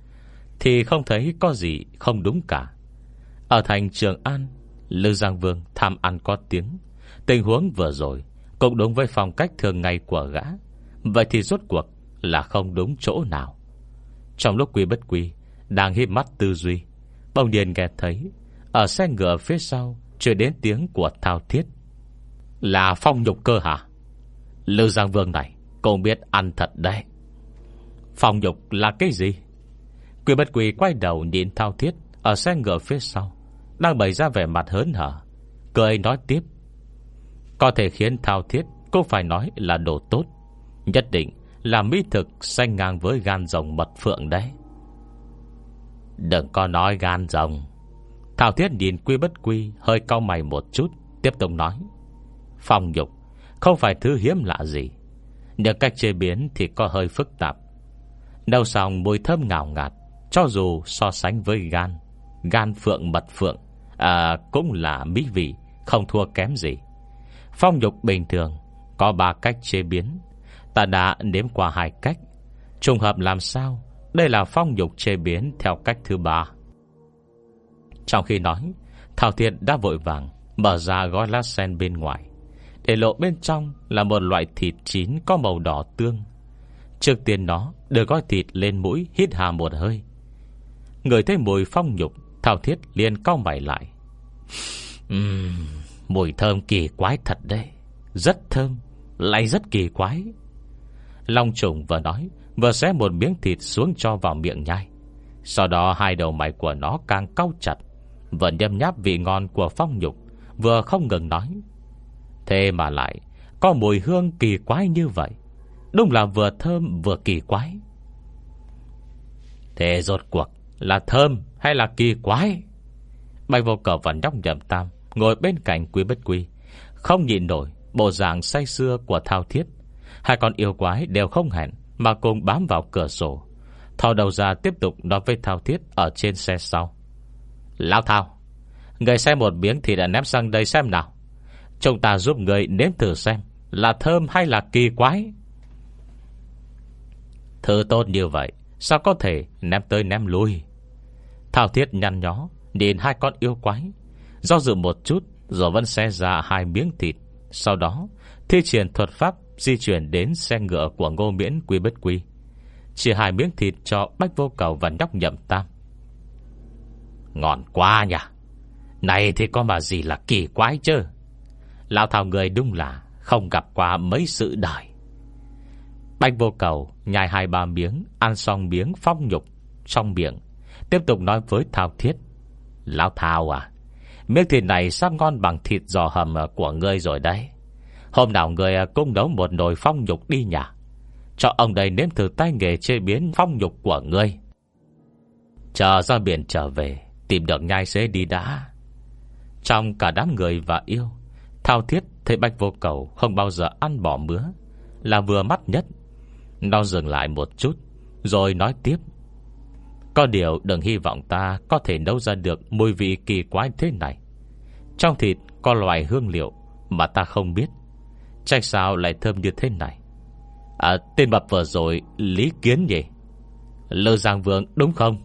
Thì không thấy có gì không đúng cả. Ở thành Trường An, Lư Giang Vương tham ăn có tiếng. Tình huống vừa rồi Cũng đúng với phong cách thường ngày của gã. Vậy thì rốt cuộc là không đúng chỗ nào. Trong lúc quy bất quy Đang hiếp mắt tư duy Bỗng Điền nghe thấy, Ở xe ngựa phía sau Chưa đến tiếng của thao thiết. Là phong nhục cơ hả? Lưu Giang Vương này Cũng biết ăn thật đấy. Phong nhục là cái gì? Quỷ bất quỷ quay đầu nhìn thao thiết Ở xe ngựa phía sau, đang bày ra vẻ mặt hớn hở. Cười nói tiếp, Có thể khiến thao thiết Cũng phải nói là đồ tốt, Nhất định là mỹ thực Xanh ngang với gan rồng mật phượng đấy. Đừng có nói gan rồng. Thảo thiết nhìn quy bất quy Hơi cau mày một chút Tiếp tục nói. Phong dục Không phải thứ hiếm lạ gì. Nhưng cách chế biến thì có hơi phức tạp. Nâu xong mùi thơm ngào ngạt Cho dù so sánh với gan Gan phượng mật phượng à, Cũng là mỹ vị Không thua kém gì. Phong nhục bình thường Có ba cách chế biến. Ta đã nếm qua hai cách. Trùng hợp làm sao? Đây là phong nhục chế biến theo cách thứ ba. Trong khi nói Thảo Thiện đã vội vàng Mở ra gói lá sen bên ngoài Để lộ bên trong là một loại thịt chín Có màu đỏ tương. Trước tiên nó đưa gói thịt lên mũi Hít hà một hơi. Người thấy mùi phong nhục Thảo Thiết liền cau mày lại. Uhm, Mùi thơm kỳ quái thật đấy. Rất thơm Lại rất kỳ quái. Long trùng vừa nói Vừa xé một miếng thịt xuống cho vào miệng nhai. Sau đó hai đầu mày của nó càng cau chặt, Vừa nhâm nháp vị ngon của phong nhục, Vừa không ngừng nói. Thế mà lại, Có mùi hương kỳ quái như vậy. Đúng là vừa thơm vừa kỳ quái. Thế rốt cuộc Là thơm hay là kỳ quái? Bạch vô cờ và nhóc nhầm tam, Ngồi bên cạnh quý bất quý Không nhịn nổi, bộ dạng say xưa của thao thiết. Hai con yêu quái đều không hẹn mà cùng bám vào cửa sổ. Thò đầu ra tiếp tục nói với thao thiết Ở trên xe sau. Lão thao, Người xem một miếng thì đã ném sang đây xem nào. Chúng ta giúp người nếm thử xem Là thơm hay là kỳ quái. Thứ tốt như vậy, Sao có thể ném tới ném lui? Thao thiết nhăn nhó, Nhìn hai con yêu quái. Do dự một chút, Rồi vẫn xe ra hai miếng thịt. Sau đó, thi triển thuật pháp Di chuyển đến xe ngựa của ngô miễn quy bất quy. Chỉ hai miếng thịt cho bách vô cầu và nhóc nhậm tam. Ngon quá nhỉ. Này thì có mà gì là kỳ quái chứ? Lão thảo người đúng là Không gặp qua mấy sự đời. Bách vô cầu Nhai hai ba miếng, Ăn xong miếng phong nhục Trong miệng, Tiếp tục nói với Thao Thiết. Lão Thao à Miếng thịt này sắp ngon bằng thịt giò hầm của ngươi rồi đấy. Hôm nào người à, cung nấu một nồi phong nhục đi nhà. Cho ông đây nếm thử tay nghề chế biến phong nhục của ngươi. Chờ ra biển trở về, Tìm được nhai xế đi đã. Trong cả đám người và yêu, Thao thiết thấy bạch vô cầu Không bao giờ ăn bỏ mứa, Là vừa mắt nhất. Nó dừng lại một chút, Rồi nói tiếp. Có điều đừng hy vọng ta Có thể nấu ra được mùi vị kỳ quái thế này. Trong thịt có loài hương liệu Mà ta không biết. Trách sao lại thơm như thế này? À tên mập vừa rồi Lý Kiến gì Lơ Giang Vương, đúng không?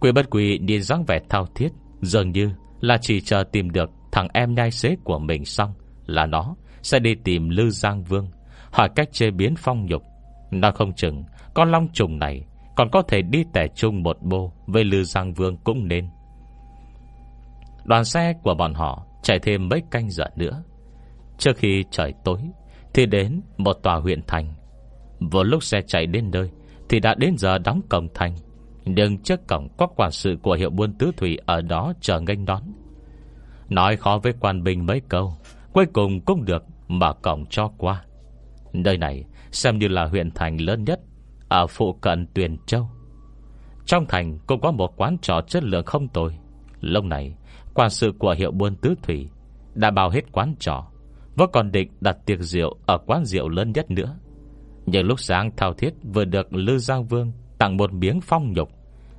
Quỷ bất quỷ nhìn dáng vẻ thao thiết, Dường như là chỉ chờ tìm được Thằng em nhai xế của mình xong Là nó sẽ đi tìm Lư Giang Vương, Hỏi cách chế biến phong nhục. Nó không chừng, Con long trùng này Còn có thể đi tẻ chung một bô Với Lư Giang Vương cũng nên. Đoàn xe của bọn họ Chạy thêm mấy canh giờ nữa Trước khi trời tối, Thì đến một tòa huyện thành. Vừa lúc xe chạy đến nơi, Thì đã đến giờ đóng cổng thành. Nhưng trước cổng có quản sự của hiệu buôn tứ thủy Ở đó chờ nghênh đón. Nói khó với quan binh mấy câu, Cuối cùng cũng được Mở cổng cho qua. Nơi này xem như là huyện thành lớn nhất Ở phụ cận Tuyền Châu. Trong thành cũng có một quán trò chất lượng không tồi. Lâu này, Quản sự của hiệu buôn tứ thủy Đã bao hết quán trò vẫn còn định đặt tiệc rượu Ở quán rượu lớn nhất nữa. Nhưng lúc sáng thao thiết vừa được Lư Giang Vương Tặng một miếng phong nhục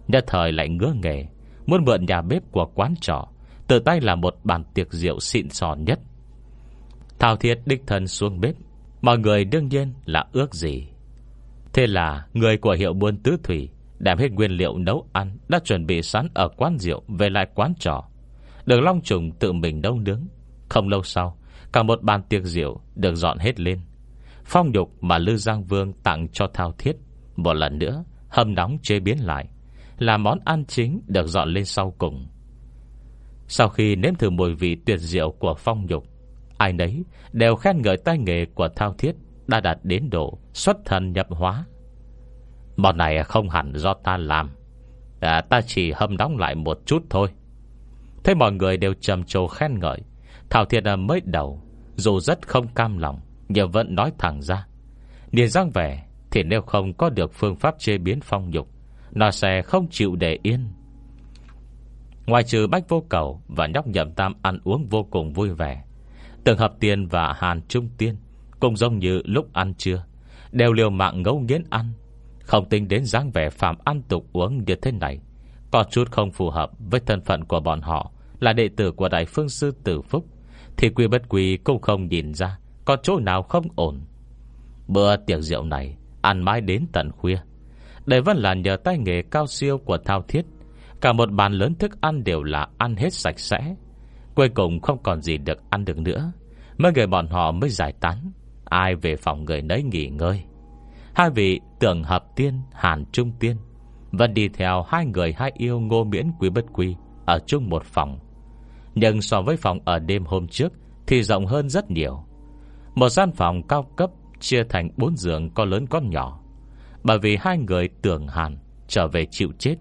Nhà thời lại ngứa nghề Muốn mượn nhà bếp của quán trọ Tự tay là một bàn tiệc rượu xịn sò nhất. Thao thiết đích thân xuống bếp Mọi người đương nhiên là ước gì. Thế là người của hiệu buôn tứ thủy Đem hết nguyên liệu nấu ăn Đã chuẩn bị sẵn ở quán rượu Về lại quán trò, Đường Long Trùng tự mình nấu nướng Không lâu sau Cả một bàn tiệc rượu được dọn hết lên. Phong nhục mà Lư Giang Vương tặng cho Thao Thiết Một lần nữa hâm nóng chế biến lại Là món ăn chính được dọn lên sau cùng. Sau khi nếm thử mùi vị tuyệt diệu của phong nhục Ai nấy đều khen ngợi tay nghề của Thao Thiết Đã đạt đến độ xuất thần nhập hóa. Món này không hẳn do ta làm à, Ta chỉ hâm nóng lại một chút thôi. Thế mọi người đều trầm trồ khen ngợi Thảo Thiệt mới đầu, Dù rất không cam lòng, Nhưng vẫn nói thẳng ra. Nhìn răng vẻ, Thì nếu không có được phương pháp chế biến phong nhục, Nó sẽ không chịu để yên. Ngoài trừ Bách Vô Cầu Và nhóc nhậm tam ăn uống vô cùng vui vẻ Từng hợp tiền và hàn trung tiên Cũng giống như lúc ăn trưa, Đều liều mạng ngấu nghiến ăn. Không tính đến dáng vẻ phạm ăn tục uống như thế này, Có chút không phù hợp Với thân phận của bọn họ Là đệ tử của Đại Phương Sư Tử Phúc thì quy bất quy cũng không nhìn ra Có chỗ nào không ổn. Bữa tiệc rượu này Ăn mãi đến tận khuya. Đây vẫn là nhờ tay nghề cao siêu của Thao Thiết, Cả một bàn lớn thức ăn đều là ăn hết sạch sẽ. Cuối cùng không còn gì được ăn được nữa, Mấy người bọn họ mới giải tán. Ai về phòng người nấy nghỉ ngơi. Hai vị tưởng hợp tiên, Hàn Trung Tiên, Vẫn đi theo hai người hai yêu ngô miễn quý bất quý Ở chung một phòng nhưng so với phòng ở đêm hôm trước Thì rộng hơn rất nhiều. Một gian phòng cao cấp Chia thành bốn giường có lớn có nhỏ. Bởi vì hai người tưởng hàn Trở về chịu chết,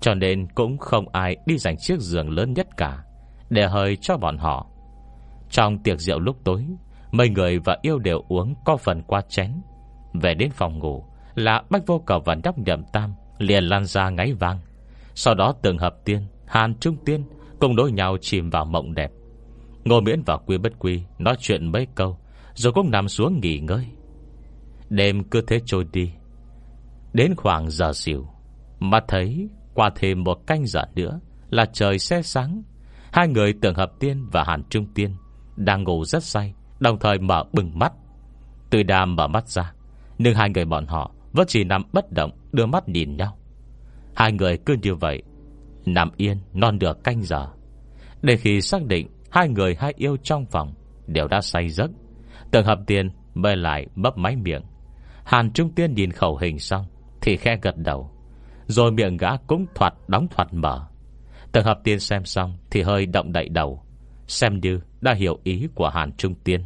Cho nên cũng không ai đi giành chiếc giường lớn nhất cả, Để hơi cho bọn họ. Trong tiệc rượu lúc tối, Mấy người và yêu đều uống có phần qua chén. Về đến phòng ngủ, Là Bách Vô Cầu và nhóc Nhậm Tam Liền lan ra ngáy vang. Sau đó từng hợp tiên, Hàn Trung Tiên Cùng đối nhau chìm vào mộng đẹp. Ngô Miễn và Quy Bất Quy Nói chuyện mấy câu, Rồi cũng nằm xuống nghỉ ngơi. Đêm cứ thế trôi đi. Đến khoảng giờ xỉu, Mà thấy qua thêm một canh giờ nữa Là trời sẽ sáng. Hai người tưởng hợp tiên và hàn trung tiên Đang ngủ rất say, Đồng thời mở bừng mắt. Từ đàm mở mắt ra, Nhưng hai người bọn họ vẫn chỉ nằm bất động, Đưa mắt nhìn nhau. Hai người cứ như vậy Nằm yên non được canh giờ. Để khi xác định Hai người hai yêu trong phòng Đều đã say giấc Tưởng hợp tiên mới lại bấp máy miệng. Hàn Trung Tiên nhìn khẩu hình xong Thì khe gật đầu, Rồi miệng gã cũng thoạt đóng thoạt mở. Tưởng hợp tiên xem xong Thì hơi động đậy đầu, Xem như đã hiểu ý của Hàn Trung Tiên.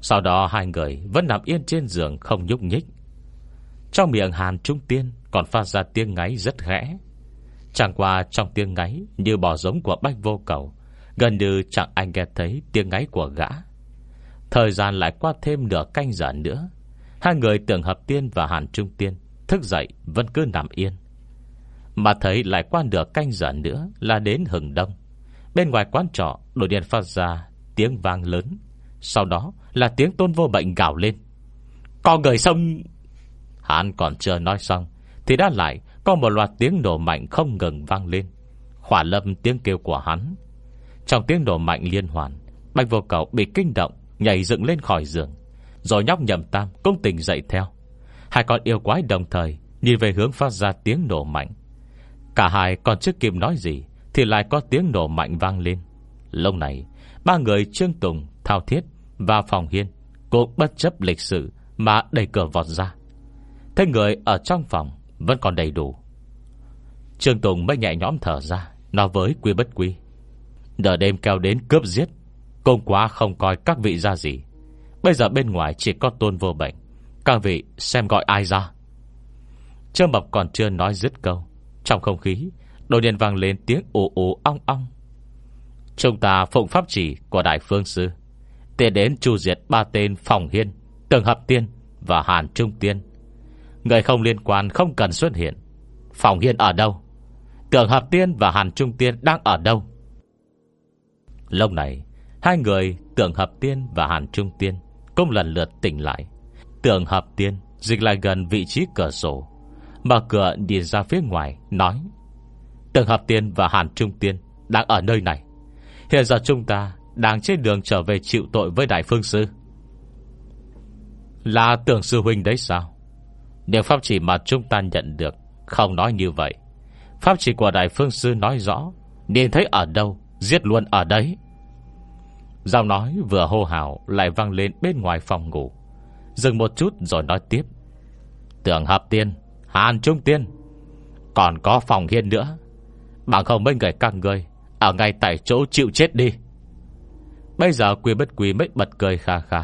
Sau đó hai người Vẫn nằm yên trên giường không nhúc nhích. Trong miệng Hàn Trung Tiên Còn phát ra tiếng ngáy rất khẽ. Chẳng qua trong tiếng ngáy Như bò giống của bách vô cầu, Gần như chẳng anh nghe thấy tiếng ngáy của gã. Thời gian lại qua thêm nửa canh giờ nữa, Hai người tưởng hợp tiên và hàn trung tiên Thức dậy vẫn cứ nằm yên. Mà thấy lại qua nửa canh giờ nữa Là đến hừng đông. Bên ngoài quán trọ đột nhiên phát ra Tiếng vang lớn, Sau đó là tiếng tôn vô bệnh gào lên. Có người sông Hắn còn chưa nói xong Thì đã lại có một loạt tiếng nổ mạnh không ngừng vang lên. Khỏa lâm tiếng kêu của hắn. Trong tiếng nổ mạnh liên hoàn Bạch vô cầu bị kinh động Nhảy dựng lên khỏi giường Rồi nhóc nhầm tam cũng tỉnh dậy theo. Hai con yêu quái đồng thời Nhìn về hướng phát ra tiếng nổ mạnh. Cả hai còn chưa kịp nói gì Thì lại có tiếng nổ mạnh vang lên. Lâu này Ba người Trương Tùng, Thao Thiết Và Phòng Hiên Cũng bất chấp lịch sử Mà đẩy cửa vọt ra. Thế người ở trong phòng vẫn còn đầy đủ. Trương Tùng mới nhẹ nhõm thở ra, Nói với Quy Bất Quy Đợt đêm kéo đến cướp giết Công quá không coi các vị ra gì. Bây giờ bên ngoài chỉ có tôn vô bệnh, Các vị xem gọi ai ra? Trương Mập còn chưa nói dứt câu, Trong không khí, Đột nhiên vang lên tiếng ồ ồ ong ong. Chúng ta phụng pháp chỉ của Đại Phương Sư Tiến đến chu diệt ba tên Phòng Hiên, Tường Hợp Tiên Và Hàn Trung Tiên. Người không liên quan không cần xuất hiện. Phòng Hiên ở đâu? Tưởng Hợp Tiên và Hàn Trung Tiên đang ở đâu? Lúc này, Hai người Tưởng Hợp Tiên và Hàn Trung Tiên, Cũng lần lượt tỉnh lại. Tưởng Hợp Tiên dịch lại gần vị trí cửa sổ, Mở cửa đi ra phía ngoài, Nói Tưởng Hợp Tiên và Hàn Trung Tiên Đang ở nơi này. Hiện giờ chúng ta đang trên đường trở về chịu tội với Đại Phương Sư. Là tưởng sư huynh đấy sao? Nếu pháp chỉ mà chúng ta nhận được, Không nói như vậy. Pháp chỉ của Đại Phương Sư nói rõ, Nhìn thấy ở đâu, Giết luôn ở đấy. Giọng nói vừa hô hào Lại vang lên bên ngoài phòng ngủ. Dừng một chút rồi nói tiếp, Tưởng hợp tiên, Hàn trung tiên, Còn có phòng hiên nữa. Bằng không mấy người các người Ở ngay tại chỗ chịu chết đi. Bây giờ quy bất quý mới bật cười kha kha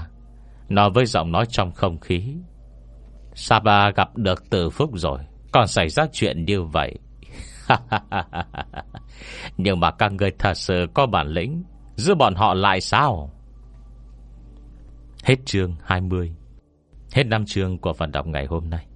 Nói với giọng nói trong không khí Sapa gặp được từ phúc rồi, Còn xảy ra chuyện như vậy. *laughs* Nhưng mà các người thật sự có bản lĩnh, Giữ bọn họ lại sao? Hết chương 20 Hết năm chương của phần đọc ngày hôm nay.